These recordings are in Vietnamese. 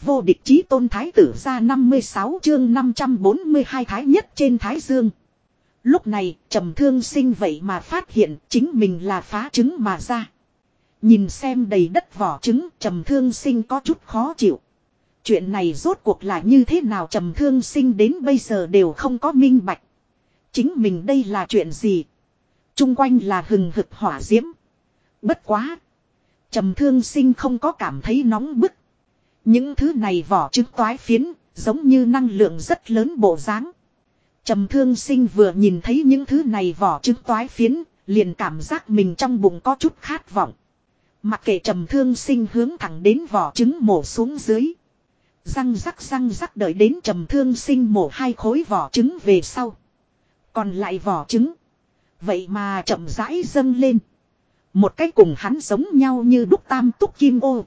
Vô địch chí tôn thái tử ra 56 chương 542 thái nhất trên thái dương. Lúc này, trầm thương sinh vậy mà phát hiện chính mình là phá trứng mà ra. Nhìn xem đầy đất vỏ trứng, trầm thương sinh có chút khó chịu. Chuyện này rốt cuộc là như thế nào trầm thương sinh đến bây giờ đều không có minh bạch. Chính mình đây là chuyện gì? Trung quanh là hừng hực hỏa diễm. Bất quá. Trầm thương sinh không có cảm thấy nóng bức. Những thứ này vỏ trứng toái phiến, giống như năng lượng rất lớn bộ dáng. Trầm thương sinh vừa nhìn thấy những thứ này vỏ trứng toái phiến, liền cảm giác mình trong bụng có chút khát vọng. Mặc kệ trầm thương sinh hướng thẳng đến vỏ trứng mổ xuống dưới. Răng rắc răng rắc đợi đến trầm thương sinh mổ hai khối vỏ trứng về sau. Còn lại vỏ trứng. Vậy mà chậm rãi dâng lên. Một cái cùng hắn giống nhau như đúc tam túc kim ô.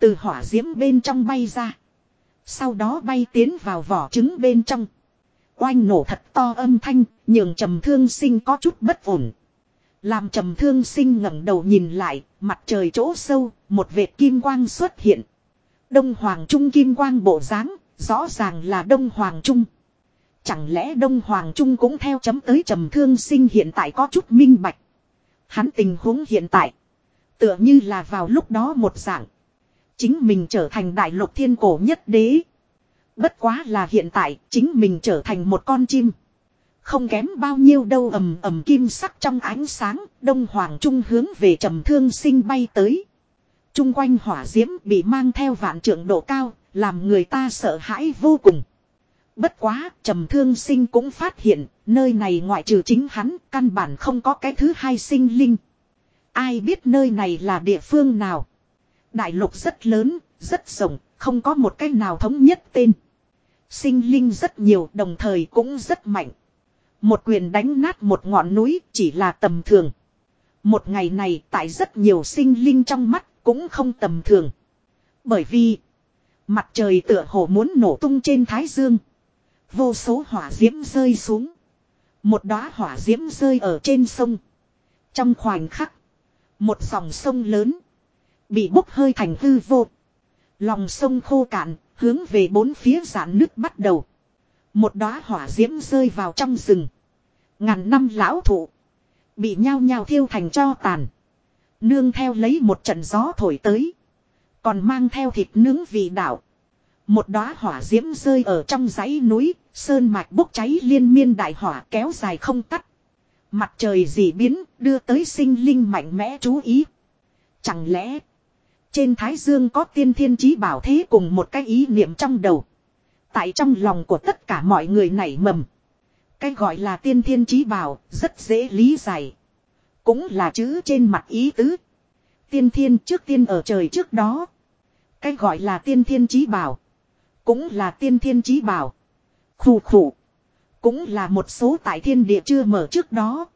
Từ hỏa diễm bên trong bay ra. Sau đó bay tiến vào vỏ trứng bên trong. Oanh nổ thật to âm thanh, nhường trầm thương sinh có chút bất ổn. Làm trầm thương sinh ngẩng đầu nhìn lại, mặt trời chỗ sâu, một vệt kim quang xuất hiện. Đông Hoàng Trung kim quang bộ dáng rõ ràng là Đông Hoàng Trung. Chẳng lẽ Đông Hoàng Trung cũng theo chấm tới trầm thương sinh hiện tại có chút minh bạch. Hắn tình huống hiện tại. Tựa như là vào lúc đó một dạng. Chính mình trở thành đại lục thiên cổ nhất đế. Bất quá là hiện tại chính mình trở thành một con chim. Không kém bao nhiêu đâu ầm ầm kim sắc trong ánh sáng, đông hoàng trung hướng về trầm thương sinh bay tới. Trung quanh hỏa diễm bị mang theo vạn trượng độ cao, làm người ta sợ hãi vô cùng. Bất quá, trầm thương sinh cũng phát hiện, nơi này ngoại trừ chính hắn, căn bản không có cái thứ hai sinh linh. Ai biết nơi này là địa phương nào? Đại lục rất lớn, rất rộng, không có một cái nào thống nhất tên. Sinh linh rất nhiều, đồng thời cũng rất mạnh. Một quyền đánh nát một ngọn núi chỉ là tầm thường. Một ngày này tại rất nhiều sinh linh trong mắt cũng không tầm thường. Bởi vì mặt trời tựa hồ muốn nổ tung trên thái dương. Vô số hỏa diễm rơi xuống. Một đóa hỏa diễm rơi ở trên sông. Trong khoảnh khắc, một dòng sông lớn bị bốc hơi thành hư vô. Lòng sông khô cạn, hướng về bốn phía giãn nước bắt đầu. Một đóa hỏa diễm rơi vào trong rừng. Ngàn năm lão thụ bị nhao nhao thiêu thành cho tàn. Nương theo lấy một trận gió thổi tới, còn mang theo thịt nướng vị đạo. Một đóa hỏa diễm rơi ở trong dãy núi, sơn mạch bốc cháy liên miên đại hỏa kéo dài không tắt. Mặt trời dị biến, đưa tới sinh linh mạnh mẽ chú ý. Chẳng lẽ, trên thái dương có tiên thiên chí bảo thế cùng một cái ý niệm trong đầu. Tại trong lòng của tất cả mọi người nảy mầm. Cái gọi là tiên thiên chí bảo, rất dễ lý giải. Cũng là chữ trên mặt ý tứ. Tiên thiên trước tiên ở trời trước đó. Cái gọi là tiên thiên chí bảo. Cũng là tiên thiên chí bảo. Khủ khủ. Cũng là một số tại thiên địa chưa mở trước đó.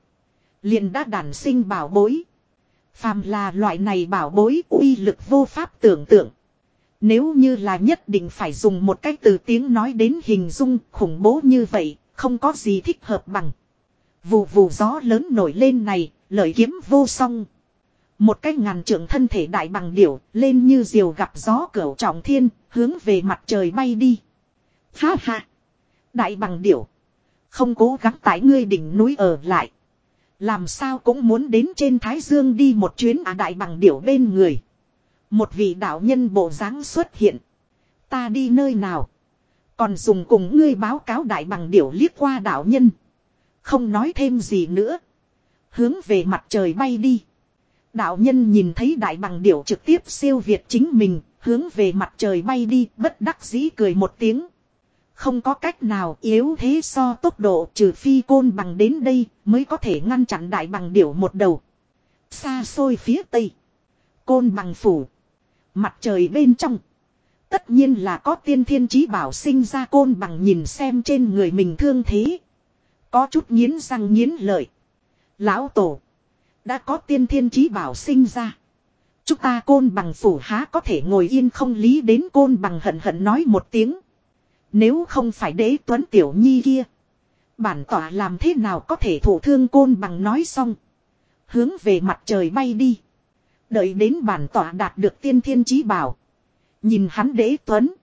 liền đã đản sinh bảo bối. Phàm là loại này bảo bối uy lực vô pháp tưởng tượng. Nếu như là nhất định phải dùng một cách từ tiếng nói đến hình dung khủng bố như vậy, không có gì thích hợp bằng. Vù vù gió lớn nổi lên này, lợi kiếm vô song. Một cái ngàn trưởng thân thể đại bằng điểu, lên như diều gặp gió cửu trọng thiên, hướng về mặt trời bay đi. Ha ha! Đại bằng điểu! Không cố gắng tải ngươi đỉnh núi ở lại. Làm sao cũng muốn đến trên Thái Dương đi một chuyến à đại bằng điểu bên người. Một vị đạo nhân bộ dáng xuất hiện. Ta đi nơi nào? Còn dùng cùng ngươi báo cáo đại bằng điểu liếc qua đạo nhân. Không nói thêm gì nữa. Hướng về mặt trời bay đi. Đạo nhân nhìn thấy đại bằng điểu trực tiếp siêu việt chính mình, hướng về mặt trời bay đi, bất đắc dĩ cười một tiếng. Không có cách nào yếu thế so tốc độ trừ phi côn bằng đến đây mới có thể ngăn chặn đại bằng điểu một đầu. Xa xôi phía tây. Côn bằng phủ. Mặt trời bên trong. Tất nhiên là có tiên thiên chí bảo sinh ra côn bằng nhìn xem trên người mình thương thế. Có chút nghiến răng nghiến lợi. Lão tổ. Đã có tiên thiên chí bảo sinh ra. Chúng ta côn bằng phủ há có thể ngồi yên không lý đến côn bằng hận hận nói một tiếng. Nếu không phải đế tuấn tiểu nhi kia. Bản tỏa làm thế nào có thể thủ thương côn bằng nói xong. Hướng về mặt trời bay đi. Đợi đến bản tỏa đạt được tiên thiên chí bảo. Nhìn hắn đế tuấn.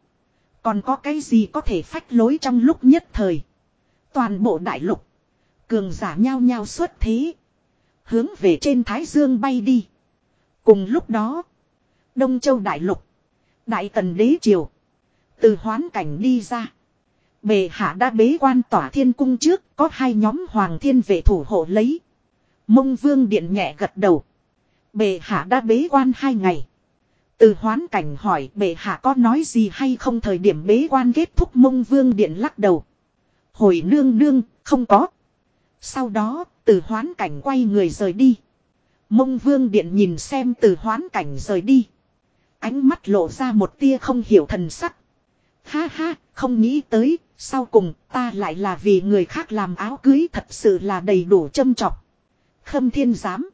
Còn có cái gì có thể phách lối trong lúc nhất thời. Toàn bộ đại lục. Cường giả nhao nhao xuất thế. Hướng về trên Thái Dương bay đi. Cùng lúc đó. Đông Châu đại lục. Đại tần đế triều. Từ hoán cảnh đi ra. Bề hạ đã bế quan tỏa thiên cung trước. Có hai nhóm hoàng thiên vệ thủ hộ lấy. Mông vương điện nhẹ gật đầu. Bề hạ đã bế quan hai ngày. Từ hoán cảnh hỏi bệ hạ có nói gì hay không thời điểm bế quan kết thúc mông vương điện lắc đầu. Hồi nương nương, không có. Sau đó, từ hoán cảnh quay người rời đi. Mông vương điện nhìn xem từ hoán cảnh rời đi. Ánh mắt lộ ra một tia không hiểu thần sắc. Ha ha, không nghĩ tới, sau cùng ta lại là vì người khác làm áo cưới thật sự là đầy đủ châm trọc. Khâm thiên giám.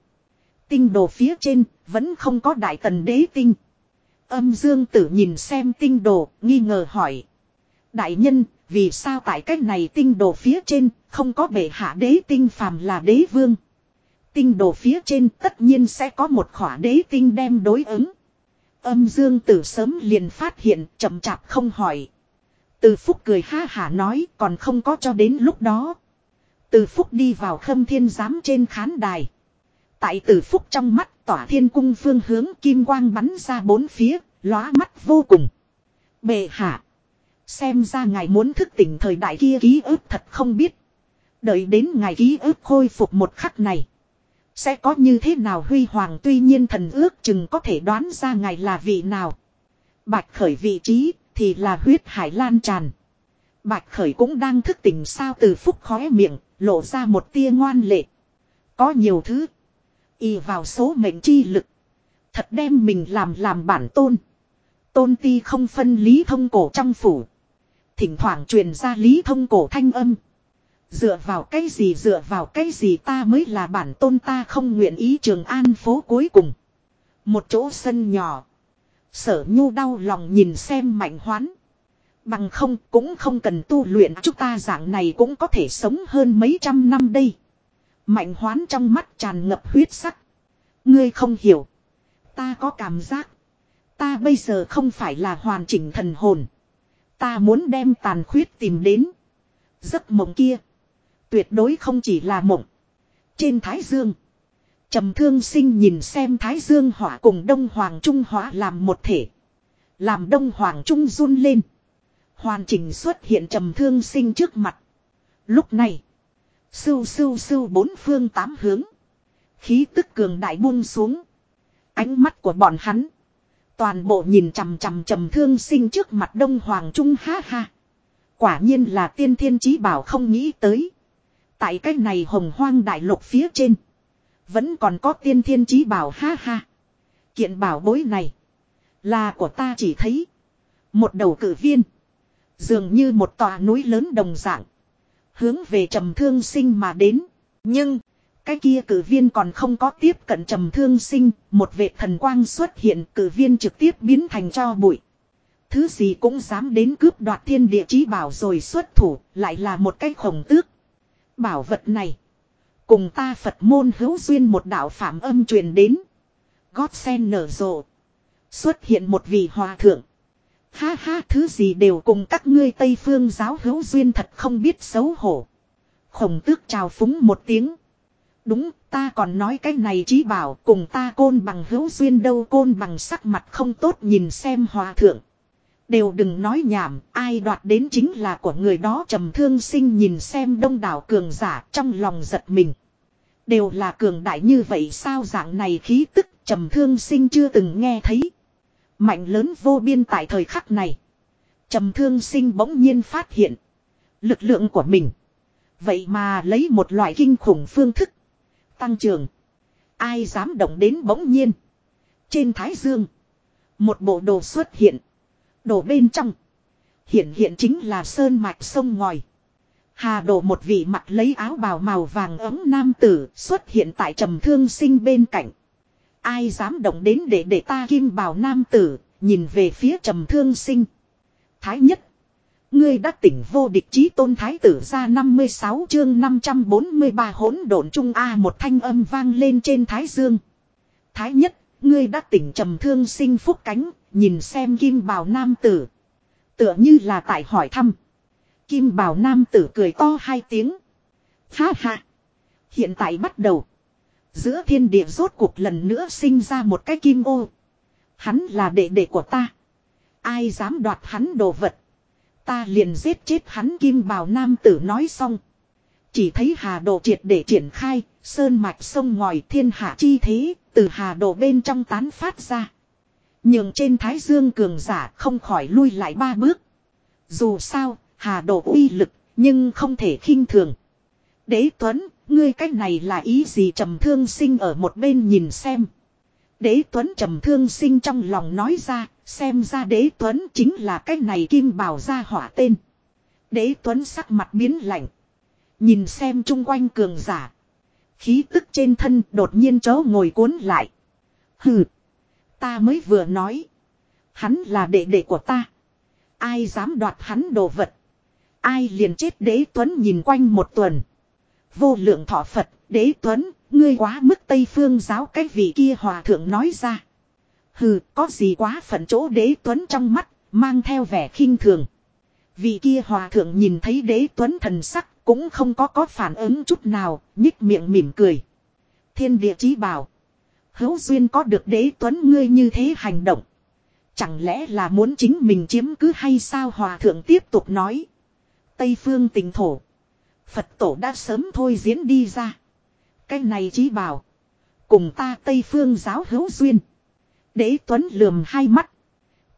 Tinh đồ phía trên, vẫn không có đại tần đế tinh. Âm dương tử nhìn xem tinh đồ, nghi ngờ hỏi. Đại nhân, vì sao tại cách này tinh đồ phía trên, không có bệ hạ đế tinh phàm là đế vương. Tinh đồ phía trên tất nhiên sẽ có một khỏa đế tinh đem đối ứng. Âm dương tử sớm liền phát hiện, chậm chạp không hỏi. Từ phúc cười ha hả nói còn không có cho đến lúc đó. Từ phúc đi vào khâm thiên giám trên khán đài. Tại từ phúc trong mắt tỏa thiên cung phương hướng kim quang bắn ra bốn phía, lóa mắt vô cùng. Bệ hạ. Xem ra ngài muốn thức tỉnh thời đại kia ký ức thật không biết. Đợi đến ngài ký ức khôi phục một khắc này. Sẽ có như thế nào huy hoàng tuy nhiên thần ước chừng có thể đoán ra ngài là vị nào. Bạch khởi vị trí thì là huyết hải lan tràn. Bạch khởi cũng đang thức tỉnh sao từ phúc khóe miệng, lộ ra một tia ngoan lệ. Có nhiều thứ. Y vào số mệnh chi lực. Thật đem mình làm làm bản tôn. Tôn ti không phân lý thông cổ trong phủ. Thỉnh thoảng truyền ra lý thông cổ thanh âm. Dựa vào cái gì, dựa vào cái gì ta mới là bản tôn ta không nguyện ý trường an phố cuối cùng. Một chỗ sân nhỏ. Sở nhu đau lòng nhìn xem mạnh hoán. Bằng không, cũng không cần tu luyện chúng ta dạng này cũng có thể sống hơn mấy trăm năm đây. Mạnh hoán trong mắt tràn ngập huyết sắc. Ngươi không hiểu. Ta có cảm giác. Ta bây giờ không phải là hoàn chỉnh thần hồn. Ta muốn đem tàn khuyết tìm đến. Giấc mộng kia. Tuyệt đối không chỉ là mộng. Trên Thái Dương. trầm thương sinh nhìn xem Thái Dương hỏa cùng Đông Hoàng Trung hỏa làm một thể. Làm Đông Hoàng Trung run lên. Hoàn chỉnh xuất hiện trầm thương sinh trước mặt. Lúc này. Sưu sưu sưu bốn phương tám hướng. Khí tức cường đại buông xuống. Ánh mắt của bọn hắn. Toàn bộ nhìn chằm chằm trầm thương sinh trước mặt đông hoàng trung, ha ha. Quả nhiên là tiên thiên chí bảo không nghĩ tới. Tại cái này hồng hoang đại lục phía trên. Vẫn còn có tiên thiên chí bảo ha ha. Kiện bảo bối này. Là của ta chỉ thấy. Một đầu cử viên. Dường như một tòa núi lớn đồng dạng. Hướng về trầm thương sinh mà đến. Nhưng. Cái kia cử viên còn không có tiếp cận trầm thương sinh, một vệ thần quang xuất hiện cử viên trực tiếp biến thành cho bụi. Thứ gì cũng dám đến cướp đoạt thiên địa chí bảo rồi xuất thủ, lại là một cái khổng tước. Bảo vật này, cùng ta Phật môn hữu duyên một đạo phạm âm truyền đến. Gót sen nở rộ. Xuất hiện một vị hòa thượng. Ha ha thứ gì đều cùng các ngươi Tây phương giáo hữu duyên thật không biết xấu hổ. Khổng tước chào phúng một tiếng. Đúng, ta còn nói cái này chí bảo cùng ta côn bằng hữu duyên đâu côn bằng sắc mặt không tốt nhìn xem hòa thượng. Đều đừng nói nhảm, ai đoạt đến chính là của người đó trầm thương sinh nhìn xem đông đảo cường giả trong lòng giật mình. Đều là cường đại như vậy sao dạng này khí tức trầm thương sinh chưa từng nghe thấy. Mạnh lớn vô biên tại thời khắc này. Trầm thương sinh bỗng nhiên phát hiện. Lực lượng của mình. Vậy mà lấy một loại kinh khủng phương thức tăng trưởng. Ai dám động đến bỗng nhiên. Trên thái dương. Một bộ đồ xuất hiện. Đồ bên trong. Hiện hiện chính là sơn mạch sông ngòi. Hà đổ một vị mặt lấy áo bào màu vàng ấm nam tử xuất hiện tại trầm thương sinh bên cạnh. Ai dám động đến để để ta kim bào nam tử, nhìn về phía trầm thương sinh. Thái nhất. Ngươi đã tỉnh vô địch chí tôn thái tử ra 56 chương 543 hỗn độn trung A một thanh âm vang lên trên thái dương. Thái nhất, ngươi đã tỉnh trầm thương sinh phúc cánh, nhìn xem kim bào nam tử. Tựa như là tại hỏi thăm. Kim bào nam tử cười to hai tiếng. Ha ha. Hiện tại bắt đầu. Giữa thiên địa rốt cuộc lần nữa sinh ra một cái kim ô. Hắn là đệ đệ của ta. Ai dám đoạt hắn đồ vật. Ta liền giết chết hắn kim bào nam tử nói xong. Chỉ thấy hà đồ triệt để triển khai, sơn mạch sông ngòi thiên hạ chi thế, từ hà đồ bên trong tán phát ra. Nhưng trên thái dương cường giả không khỏi lui lại ba bước. Dù sao, hà độ uy lực, nhưng không thể khinh thường. Đế Tuấn, ngươi cách này là ý gì trầm thương sinh ở một bên nhìn xem. Đế Tuấn trầm thương sinh trong lòng nói ra, xem ra đế Tuấn chính là cách này kim bảo ra hỏa tên. Đế Tuấn sắc mặt biến lạnh. Nhìn xem chung quanh cường giả. Khí tức trên thân đột nhiên chó ngồi cuốn lại. Hừ. Ta mới vừa nói. Hắn là đệ đệ của ta. Ai dám đoạt hắn đồ vật. Ai liền chết đế Tuấn nhìn quanh một tuần. Vô lượng thọ Phật, đế Tuấn, ngươi quá mức Tây Phương giáo cái vị kia hòa thượng nói ra. Hừ, có gì quá phận chỗ đế Tuấn trong mắt, mang theo vẻ khinh thường. Vị kia hòa thượng nhìn thấy đế Tuấn thần sắc, cũng không có có phản ứng chút nào, nhích miệng mỉm cười. Thiên địa chí bảo. Hữu duyên có được đế Tuấn ngươi như thế hành động. Chẳng lẽ là muốn chính mình chiếm cứ hay sao hòa thượng tiếp tục nói. Tây phương tình thổ. Phật tổ đã sớm thôi diễn đi ra. Cái này chỉ bảo. Cùng ta Tây phương giáo hữu duyên. Đế Tuấn lườm hai mắt.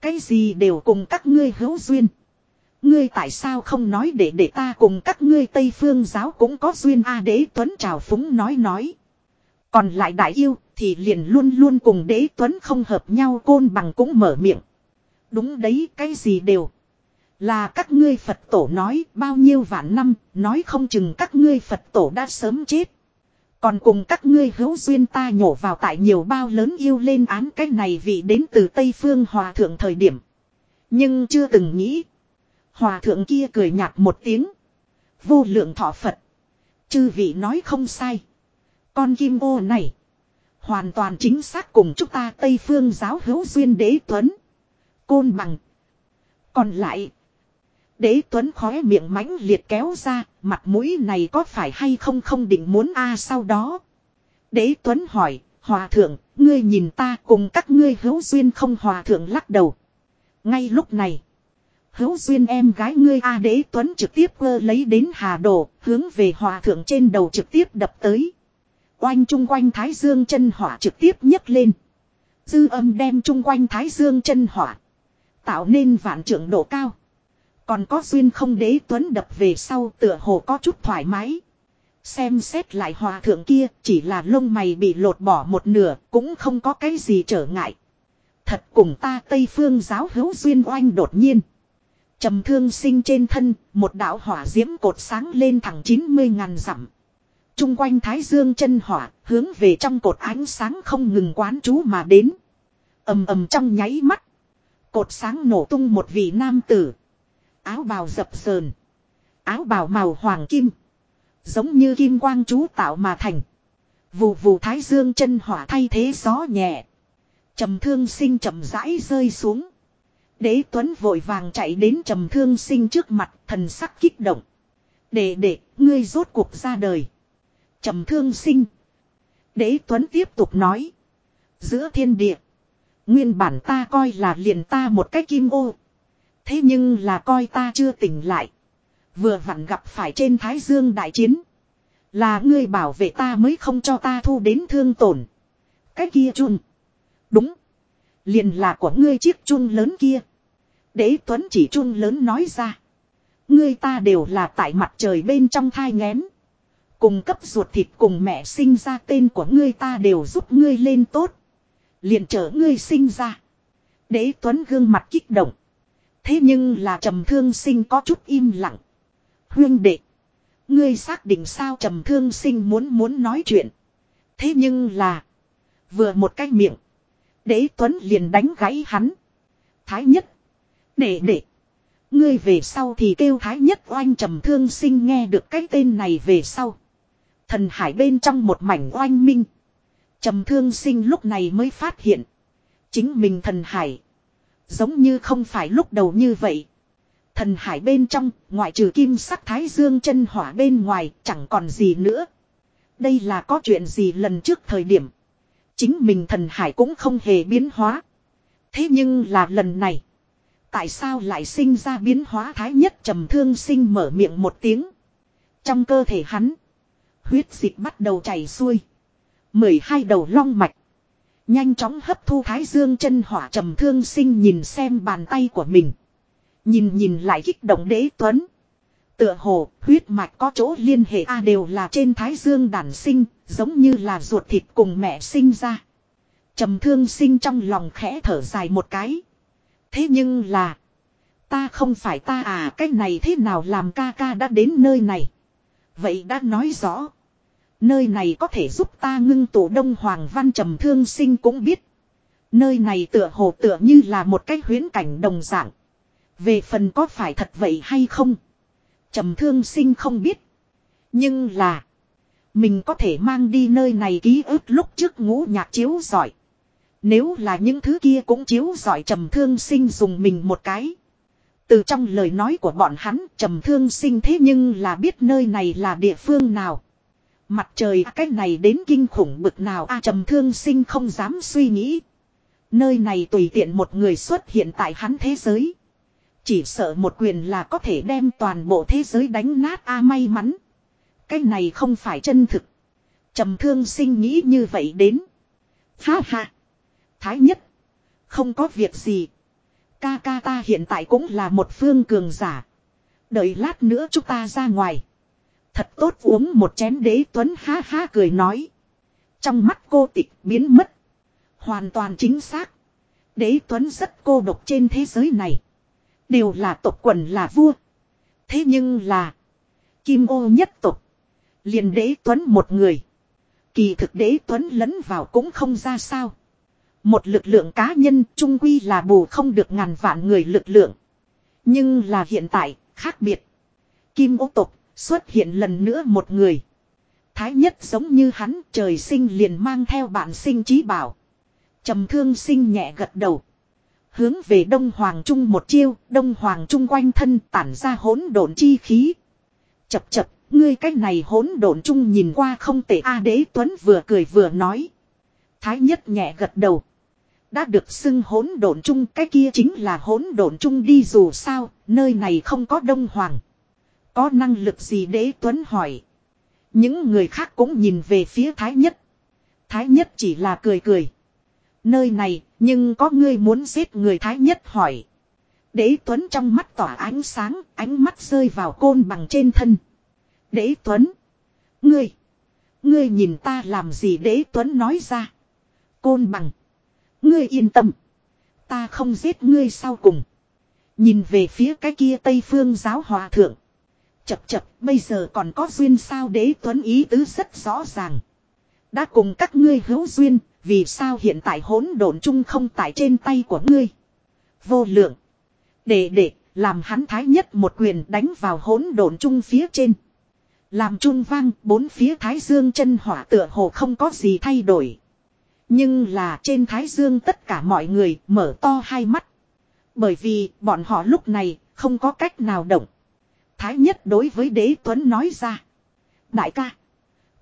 Cái gì đều cùng các ngươi hữu duyên. Ngươi tại sao không nói để để ta cùng các ngươi Tây Phương giáo cũng có duyên A, đế Tuấn trào phúng nói nói. Còn lại đại yêu thì liền luôn luôn cùng đế Tuấn không hợp nhau côn bằng cũng mở miệng. Đúng đấy, cái gì đều. Là các ngươi Phật tổ nói, bao nhiêu vạn năm, nói không chừng các ngươi Phật tổ đã sớm chết. Còn cùng các ngươi hữu duyên ta nhổ vào tại nhiều bao lớn yêu lên án cái này vì đến từ Tây Phương Hòa Thượng thời điểm. Nhưng chưa từng nghĩ, Hòa thượng kia cười nhạt một tiếng. Vô lượng thọ Phật. Chư vị nói không sai. Con kim ô này. Hoàn toàn chính xác cùng chúng ta Tây Phương giáo hữu duyên đế tuấn. Côn bằng. Còn lại. Đế tuấn khóe miệng mãnh liệt kéo ra. Mặt mũi này có phải hay không không định muốn a à sau đó. Đế tuấn hỏi. Hòa thượng. Ngươi nhìn ta cùng các ngươi hữu duyên không hòa thượng lắc đầu. Ngay lúc này. Hữu duyên em gái ngươi A à đế tuấn trực tiếp cơ lấy đến hà đồ, hướng về hòa thượng trên đầu trực tiếp đập tới. Oanh chung quanh thái dương chân hỏa trực tiếp nhấc lên. Dư âm đem chung quanh thái dương chân hỏa. Tạo nên vạn trưởng độ cao. Còn có duyên không đế tuấn đập về sau tựa hồ có chút thoải mái. Xem xét lại hòa thượng kia chỉ là lông mày bị lột bỏ một nửa cũng không có cái gì trở ngại. Thật cùng ta Tây Phương giáo hữu duyên oanh đột nhiên trầm thương sinh trên thân, một đạo hỏa diễm cột sáng lên thẳng 90 ngàn dặm chung quanh thái dương chân hỏa, hướng về trong cột ánh sáng không ngừng quán chú mà đến. ầm ầm trong nháy mắt. Cột sáng nổ tung một vị nam tử. Áo bào dập sờn. Áo bào màu hoàng kim. Giống như kim quang chú tạo mà thành. Vù vù thái dương chân hỏa thay thế gió nhẹ. Trầm thương sinh chậm rãi rơi xuống. Đế Tuấn vội vàng chạy đến trầm thương sinh trước mặt thần sắc kích động. Để để, ngươi rốt cuộc ra đời trầm thương sinh. Đế Tuấn tiếp tục nói. Giữa thiên địa. Nguyên bản ta coi là liền ta một cái kim ô. Thế nhưng là coi ta chưa tỉnh lại. Vừa vặn gặp phải trên Thái Dương đại chiến. Là ngươi bảo vệ ta mới không cho ta thu đến thương tổn. Cái kia chun. Đúng. Liền là của ngươi chiếc chun lớn kia. Đế Tuấn chỉ chun lớn nói ra. Ngươi ta đều là tại mặt trời bên trong thai ngén. Cùng cấp ruột thịt cùng mẹ sinh ra tên của ngươi ta đều giúp ngươi lên tốt. liền trở ngươi sinh ra. Đế Tuấn gương mặt kích động. Thế nhưng là trầm thương sinh có chút im lặng. Huyên đệ. Ngươi xác định sao trầm thương sinh muốn muốn nói chuyện. Thế nhưng là. Vừa một cái miệng. Đế Tuấn liền đánh gáy hắn. Thái nhất. Đệ đệ. Ngươi về sau thì kêu thái nhất oanh trầm thương sinh nghe được cái tên này về sau. Thần hải bên trong một mảnh oanh minh. Trầm thương sinh lúc này mới phát hiện. Chính mình thần hải. Giống như không phải lúc đầu như vậy. Thần hải bên trong, ngoại trừ kim sắc thái dương chân hỏa bên ngoài, chẳng còn gì nữa. Đây là có chuyện gì lần trước thời điểm. Chính mình thần hải cũng không hề biến hóa. Thế nhưng là lần này. Tại sao lại sinh ra biến hóa thái nhất trầm thương sinh mở miệng một tiếng. Trong cơ thể hắn. Huyết dịch bắt đầu chảy xuôi. mười hai đầu long mạch. Nhanh chóng hấp thu thái dương chân hỏa trầm thương sinh nhìn xem bàn tay của mình. Nhìn nhìn lại kích động đế tuấn. Tựa hồ, huyết mạch có chỗ liên hệ A đều là trên thái dương đản sinh, giống như là ruột thịt cùng mẹ sinh ra. trầm thương sinh trong lòng khẽ thở dài một cái. Thế nhưng là, ta không phải ta à, cái này thế nào làm ca ca đã đến nơi này. Vậy đã nói rõ. Nơi này có thể giúp ta ngưng tụ đông hoàng văn trầm thương sinh cũng biết. Nơi này tựa hồ tựa như là một cái huyến cảnh đồng dạng. Về phần có phải thật vậy hay không? trầm thương sinh không biết. Nhưng là. Mình có thể mang đi nơi này ký ức lúc trước ngũ nhạc chiếu giỏi. Nếu là những thứ kia cũng chiếu giỏi trầm thương sinh dùng mình một cái. Từ trong lời nói của bọn hắn, trầm thương sinh thế nhưng là biết nơi này là địa phương nào. Mặt trời à, cái này đến kinh khủng bực nào a trầm thương sinh không dám suy nghĩ. Nơi này tùy tiện một người xuất hiện tại hắn thế giới. Chỉ sợ một quyền là có thể đem toàn bộ thế giới đánh nát a may mắn. Cái này không phải chân thực. Trầm thương sinh nghĩ như vậy đến. Ha ha. Thái nhất. Không có việc gì. Ca ca ta hiện tại cũng là một phương cường giả. Đợi lát nữa chúng ta ra ngoài. Thật tốt uống một chén đế tuấn ha ha cười nói. Trong mắt cô tịch biến mất. Hoàn toàn chính xác. Đế tuấn rất cô độc trên thế giới này. Đều là tộc quần là vua. Thế nhưng là. Kim ô nhất tộc. liền đế tuấn một người. Kỳ thực đế tuấn lẫn vào cũng không ra sao. Một lực lượng cá nhân trung quy là bù không được ngàn vạn người lực lượng. Nhưng là hiện tại, khác biệt. Kim ô tộc xuất hiện lần nữa một người. Thái nhất giống như hắn trời sinh liền mang theo bản sinh trí bảo. trầm thương sinh nhẹ gật đầu. Hướng về Đông Hoàng Trung một chiêu, Đông Hoàng Trung quanh thân tản ra hỗn độn chi khí. Chập chập, ngươi cách này hỗn độn trung nhìn qua không tệ A đế Tuấn vừa cười vừa nói. Thái nhất nhẹ gật đầu. Đã được xưng hỗn độn trung cái kia chính là hỗn độn trung đi dù sao, nơi này không có Đông Hoàng. Có năng lực gì đế Tuấn hỏi. Những người khác cũng nhìn về phía Thái nhất. Thái nhất chỉ là cười cười. Nơi này, nhưng có ngươi muốn giết người Thái nhất hỏi. Đế Tuấn trong mắt tỏa ánh sáng, ánh mắt rơi vào côn bằng trên thân. Đế Tuấn. Ngươi. Ngươi nhìn ta làm gì đế Tuấn nói ra. Côn bằng. Ngươi yên tâm. Ta không giết ngươi sau cùng. Nhìn về phía cái kia Tây Phương giáo hòa thượng. Chập chập bây giờ còn có duyên sao đế Tuấn ý tứ rất rõ ràng. Đã cùng các ngươi hữu duyên, vì sao hiện tại hỗn độn chung không tại trên tay của ngươi. Vô lượng. Để để, làm hắn thái nhất một quyền đánh vào hỗn độn chung phía trên. Làm trung vang, bốn phía thái dương chân hỏa tựa hồ không có gì thay đổi. Nhưng là trên thái dương tất cả mọi người mở to hai mắt. Bởi vì bọn họ lúc này không có cách nào động. Thái nhất đối với đế tuấn nói ra. Đại ca.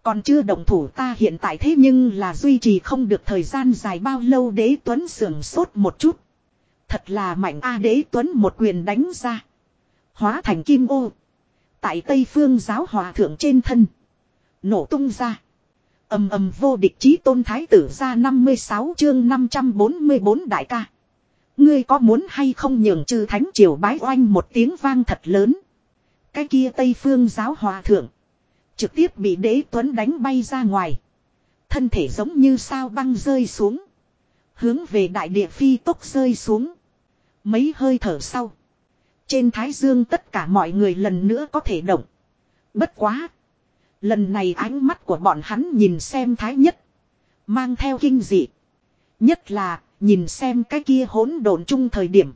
Còn chưa đồng thủ ta hiện tại thế nhưng là duy trì không được thời gian dài bao lâu đế tuấn sưởng sốt một chút. Thật là mạnh a đế tuấn một quyền đánh ra. Hóa thành kim ô. Tại Tây Phương giáo hòa thượng trên thân. Nổ tung ra. ầm ầm vô địch chí tôn thái tử ra 56 chương 544 đại ca. Ngươi có muốn hay không nhường chư thánh triều bái oanh một tiếng vang thật lớn. Cái kia Tây Phương giáo hòa thượng. Trực tiếp bị đế tuấn đánh bay ra ngoài. Thân thể giống như sao băng rơi xuống. Hướng về đại địa phi tốc rơi xuống. Mấy hơi thở sau. Trên thái dương tất cả mọi người lần nữa có thể động. Bất quá. Lần này ánh mắt của bọn hắn nhìn xem thái nhất. Mang theo kinh dị. Nhất là, nhìn xem cái kia hỗn độn chung thời điểm.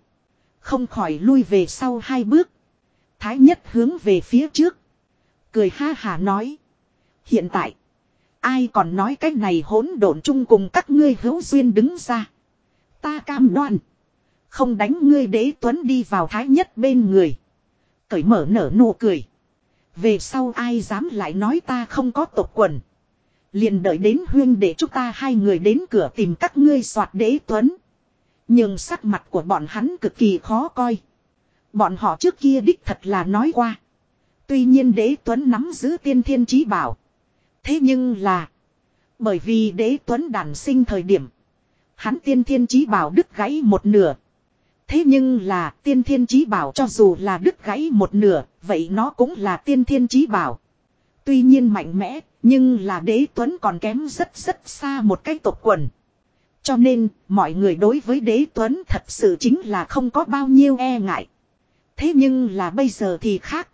Không khỏi lui về sau hai bước. Thái nhất hướng về phía trước. Cười ha hà nói. Hiện tại. Ai còn nói cái này hỗn độn chung cùng các ngươi hữu duyên đứng ra. Ta cam đoan. Không đánh ngươi đế tuấn đi vào thái nhất bên người. Cởi mở nở nụ cười. Về sau ai dám lại nói ta không có tộc quần. Liền đợi đến huyên để chúng ta hai người đến cửa tìm các ngươi soạt đế tuấn. Nhưng sắc mặt của bọn hắn cực kỳ khó coi. Bọn họ trước kia đích thật là nói qua. Tuy nhiên đế tuấn nắm giữ tiên thiên trí bảo. Thế nhưng là. Bởi vì đế tuấn đản sinh thời điểm. Hắn tiên thiên trí bảo đứt gãy một nửa. Thế nhưng là tiên thiên trí bảo cho dù là đứt gãy một nửa. Vậy nó cũng là tiên thiên trí bảo. Tuy nhiên mạnh mẽ. Nhưng là đế tuấn còn kém rất rất xa một cái tộc quần. Cho nên, mọi người đối với đế tuấn thật sự chính là không có bao nhiêu e ngại. Thế nhưng là bây giờ thì khác.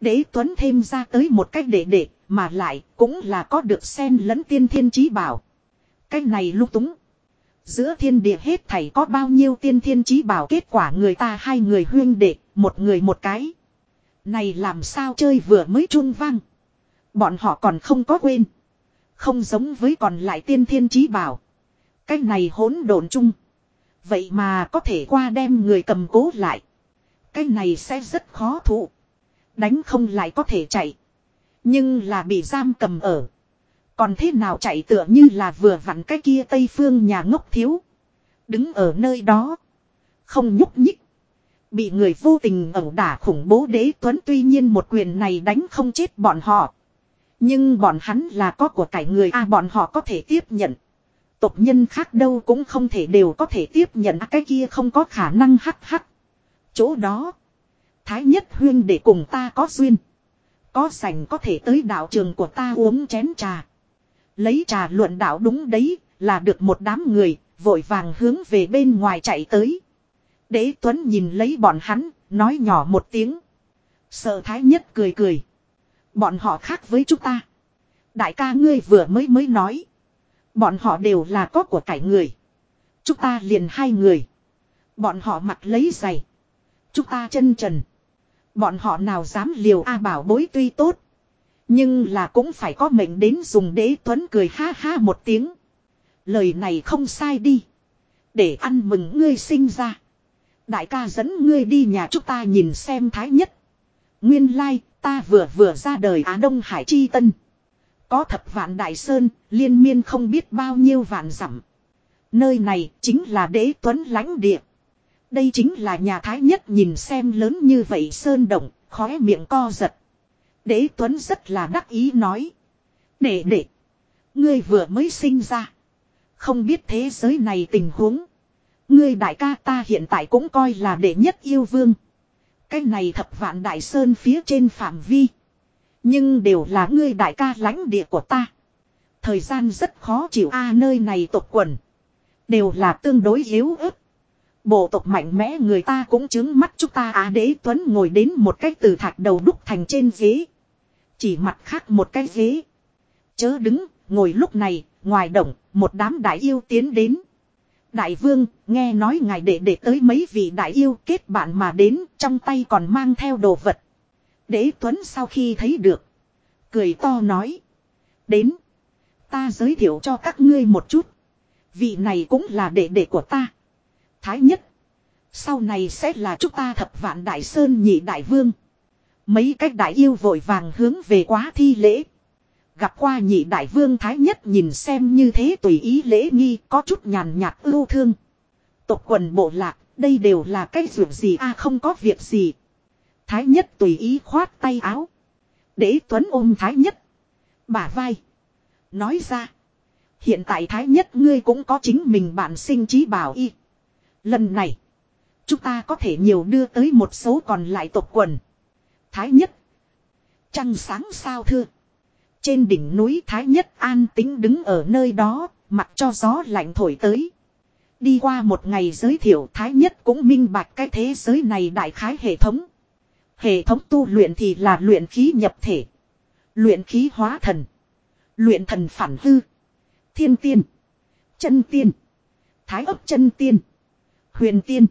Đế tuấn thêm ra tới một cách để để, mà lại cũng là có được sen lẫn tiên thiên trí bảo. Cái này lúc túng. Giữa thiên địa hết thảy có bao nhiêu tiên thiên trí bảo kết quả người ta hai người huyên đệ, một người một cái. Này làm sao chơi vừa mới trung vang. Bọn họ còn không có quên. Không giống với còn lại tiên thiên trí bảo. Cái này hỗn độn chung. Vậy mà có thể qua đem người cầm cố lại. Cái này sẽ rất khó thụ. Đánh không lại có thể chạy. Nhưng là bị giam cầm ở. Còn thế nào chạy tựa như là vừa vặn cái kia tây phương nhà ngốc thiếu. Đứng ở nơi đó. Không nhúc nhích. Bị người vô tình ẩu đả khủng bố đế tuấn tuy nhiên một quyền này đánh không chết bọn họ. Nhưng bọn hắn là có của cải người a bọn họ có thể tiếp nhận. Tộc nhân khác đâu cũng không thể đều có thể tiếp nhận à cái kia không có khả năng hắc hắc. Chỗ đó. Thái nhất huyên để cùng ta có duyên. Có sành có thể tới đạo trường của ta uống chén trà. Lấy trà luận đạo đúng đấy, là được một đám người, vội vàng hướng về bên ngoài chạy tới. Đế Tuấn nhìn lấy bọn hắn, nói nhỏ một tiếng. Sợ thái nhất cười cười. Bọn họ khác với chúng ta. Đại ca ngươi vừa mới mới nói. Bọn họ đều là có của cải người. Chúng ta liền hai người. Bọn họ mặc lấy giày. Chúng ta chân trần. Bọn họ nào dám liều A bảo bối tuy tốt. Nhưng là cũng phải có mệnh đến dùng đế tuấn cười ha ha một tiếng. Lời này không sai đi. Để ăn mừng ngươi sinh ra. Đại ca dẫn ngươi đi nhà chúng ta nhìn xem thái nhất. Nguyên lai, ta vừa vừa ra đời Á Đông Hải Chi Tân. Có thập vạn đại sơn, liên miên không biết bao nhiêu vạn dặm. Nơi này chính là đế tuấn lãnh địa. Đây chính là nhà thái nhất nhìn xem lớn như vậy sơn động, khóe miệng co giật. Đế tuấn rất là đắc ý nói. đệ đệ Ngươi vừa mới sinh ra. Không biết thế giới này tình huống. Ngươi đại ca ta hiện tại cũng coi là đệ nhất yêu vương. Cái này thập vạn đại sơn phía trên phạm vi. Nhưng đều là ngươi đại ca lãnh địa của ta. Thời gian rất khó chịu a nơi này tộc quần. Đều là tương đối yếu ớt. Bộ tộc mạnh mẽ người ta cũng chứng mắt chúng ta á đế tuấn ngồi đến một cái từ thạch đầu đúc thành trên ghế. Chỉ mặt khác một cái ghế. Chớ đứng, ngồi lúc này, ngoài động, một đám đại yêu tiến đến. Đại vương, nghe nói ngài đệ đệ tới mấy vị đại yêu kết bạn mà đến, trong tay còn mang theo đồ vật. Đế Tuấn sau khi thấy được. Cười to nói. Đến. Ta giới thiệu cho các ngươi một chút. Vị này cũng là đệ đệ của ta. Thái nhất. Sau này sẽ là chúng ta thập vạn đại sơn nhị đại vương. Mấy cách đại yêu vội vàng hướng về quá thi lễ. Gặp qua nhị đại vương thái nhất nhìn xem như thế tùy ý lễ nghi có chút nhàn nhạt ưu thương. Tộc quần bộ lạc, đây đều là cái ruộng gì a không có việc gì. Thái nhất tùy ý khoát tay áo. Đế Tuấn ôm Thái nhất. Bả vai. Nói ra. Hiện tại Thái nhất ngươi cũng có chính mình bản sinh trí bảo y. Lần này. Chúng ta có thể nhiều đưa tới một số còn lại tộc quần. Thái nhất. Trăng sáng sao thưa. Trên đỉnh núi Thái nhất an tính đứng ở nơi đó. Mặc cho gió lạnh thổi tới. Đi qua một ngày giới thiệu, Thái nhất cũng minh bạch cái thế giới này đại khái hệ thống. Hệ thống tu luyện thì là luyện khí nhập thể. Luyện khí hóa thần. Luyện thần phản hư. Thiên tiên. Chân tiên. Thái ấp chân tiên. Huyền tiên.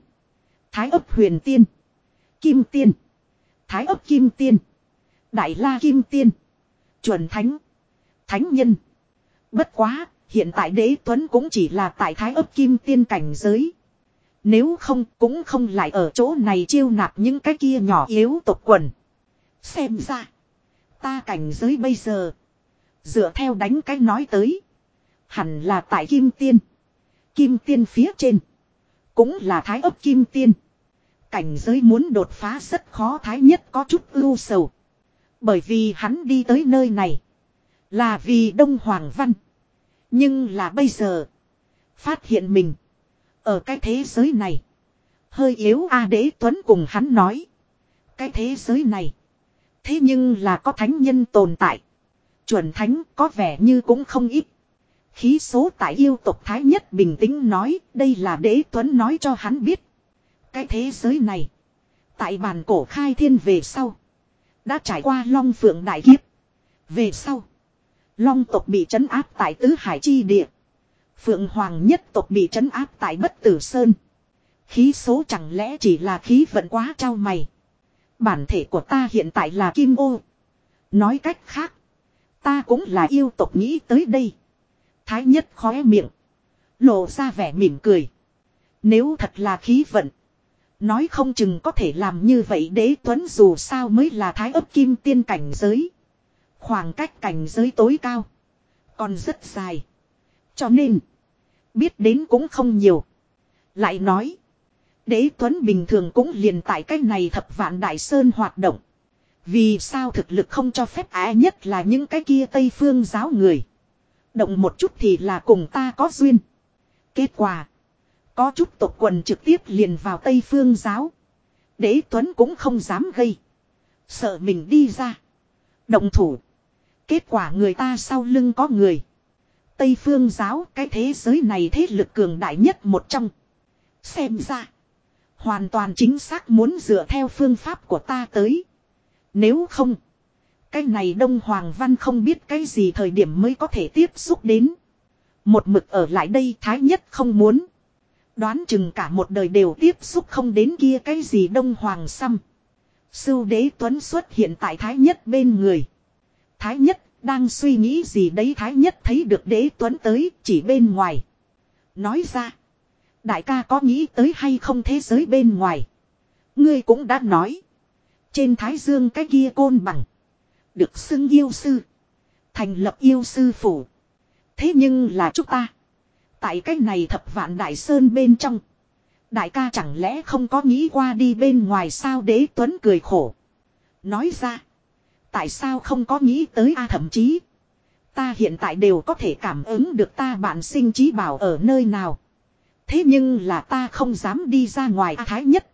Thái ấp huyền tiên. Kim tiên. Thái ấp kim tiên. Đại la kim tiên. Chuẩn thánh. Thánh nhân. Bất quá, hiện tại đế tuấn cũng chỉ là tại thái ấp kim tiên cảnh giới. Nếu không cũng không lại ở chỗ này chiêu nạp những cái kia nhỏ yếu tộc quần. Xem ra. Ta cảnh giới bây giờ. Dựa theo đánh cái nói tới. Hẳn là tại Kim Tiên. Kim Tiên phía trên. Cũng là thái ấp Kim Tiên. Cảnh giới muốn đột phá rất khó thái nhất có chút ưu sầu. Bởi vì hắn đi tới nơi này. Là vì Đông Hoàng Văn. Nhưng là bây giờ. Phát hiện mình. Ở cái thế giới này. Hơi yếu A Đế Tuấn cùng hắn nói. Cái thế giới này. Thế nhưng là có thánh nhân tồn tại. Chuẩn thánh có vẻ như cũng không ít. Khí số tại yêu tộc Thái nhất bình tĩnh nói. Đây là Đế Tuấn nói cho hắn biết. Cái thế giới này. Tại bàn cổ khai thiên về sau. Đã trải qua long phượng đại kiếp. Về sau. Long tộc bị trấn áp tại tứ hải chi địa. Phượng Hoàng nhất tộc bị trấn áp tại bất tử sơn. Khí số chẳng lẽ chỉ là khí vận quá trao mày. Bản thể của ta hiện tại là kim ô. Nói cách khác. Ta cũng là yêu tộc nghĩ tới đây. Thái nhất khóe miệng. Lộ ra vẻ mỉm cười. Nếu thật là khí vận. Nói không chừng có thể làm như vậy đế tuấn dù sao mới là thái ấp kim tiên cảnh giới. Khoảng cách cảnh giới tối cao. Còn rất dài. Cho nên. Biết đến cũng không nhiều. Lại nói. Đế Tuấn bình thường cũng liền tại cách này thập vạn đại sơn hoạt động. Vì sao thực lực không cho phép á nhất là những cái kia Tây phương giáo người. Động một chút thì là cùng ta có duyên. Kết quả. Có chút tộc quần trực tiếp liền vào Tây phương giáo. Đế Tuấn cũng không dám gây. Sợ mình đi ra. Động thủ. Kết quả người ta sau lưng có người. Tây phương giáo, cái thế giới này thế lực cường đại nhất một trong. Xem ra. Hoàn toàn chính xác muốn dựa theo phương pháp của ta tới. Nếu không. Cái này Đông Hoàng Văn không biết cái gì thời điểm mới có thể tiếp xúc đến. Một mực ở lại đây Thái Nhất không muốn. Đoán chừng cả một đời đều tiếp xúc không đến kia cái gì Đông Hoàng xăm. Sưu đế Tuấn xuất hiện tại Thái Nhất bên người. Thái Nhất đang suy nghĩ gì đấy Thái Nhất thấy được đế Tuấn tới chỉ bên ngoài. Nói ra. Đại ca có nghĩ tới hay không thế giới bên ngoài. Ngươi cũng đã nói. Trên Thái Dương cái kia côn bằng. Được xưng yêu sư. Thành lập yêu sư phủ. Thế nhưng là chúng ta. Tại cái này thập vạn đại sơn bên trong. Đại ca chẳng lẽ không có nghĩ qua đi bên ngoài sao đế tuấn cười khổ. Nói ra. Tại sao không có nghĩ tới a, thậm chí. Ta hiện tại đều có thể cảm ứng được ta bạn sinh trí bảo ở nơi nào. Thế nhưng là ta không dám đi ra ngoài a, thái nhất.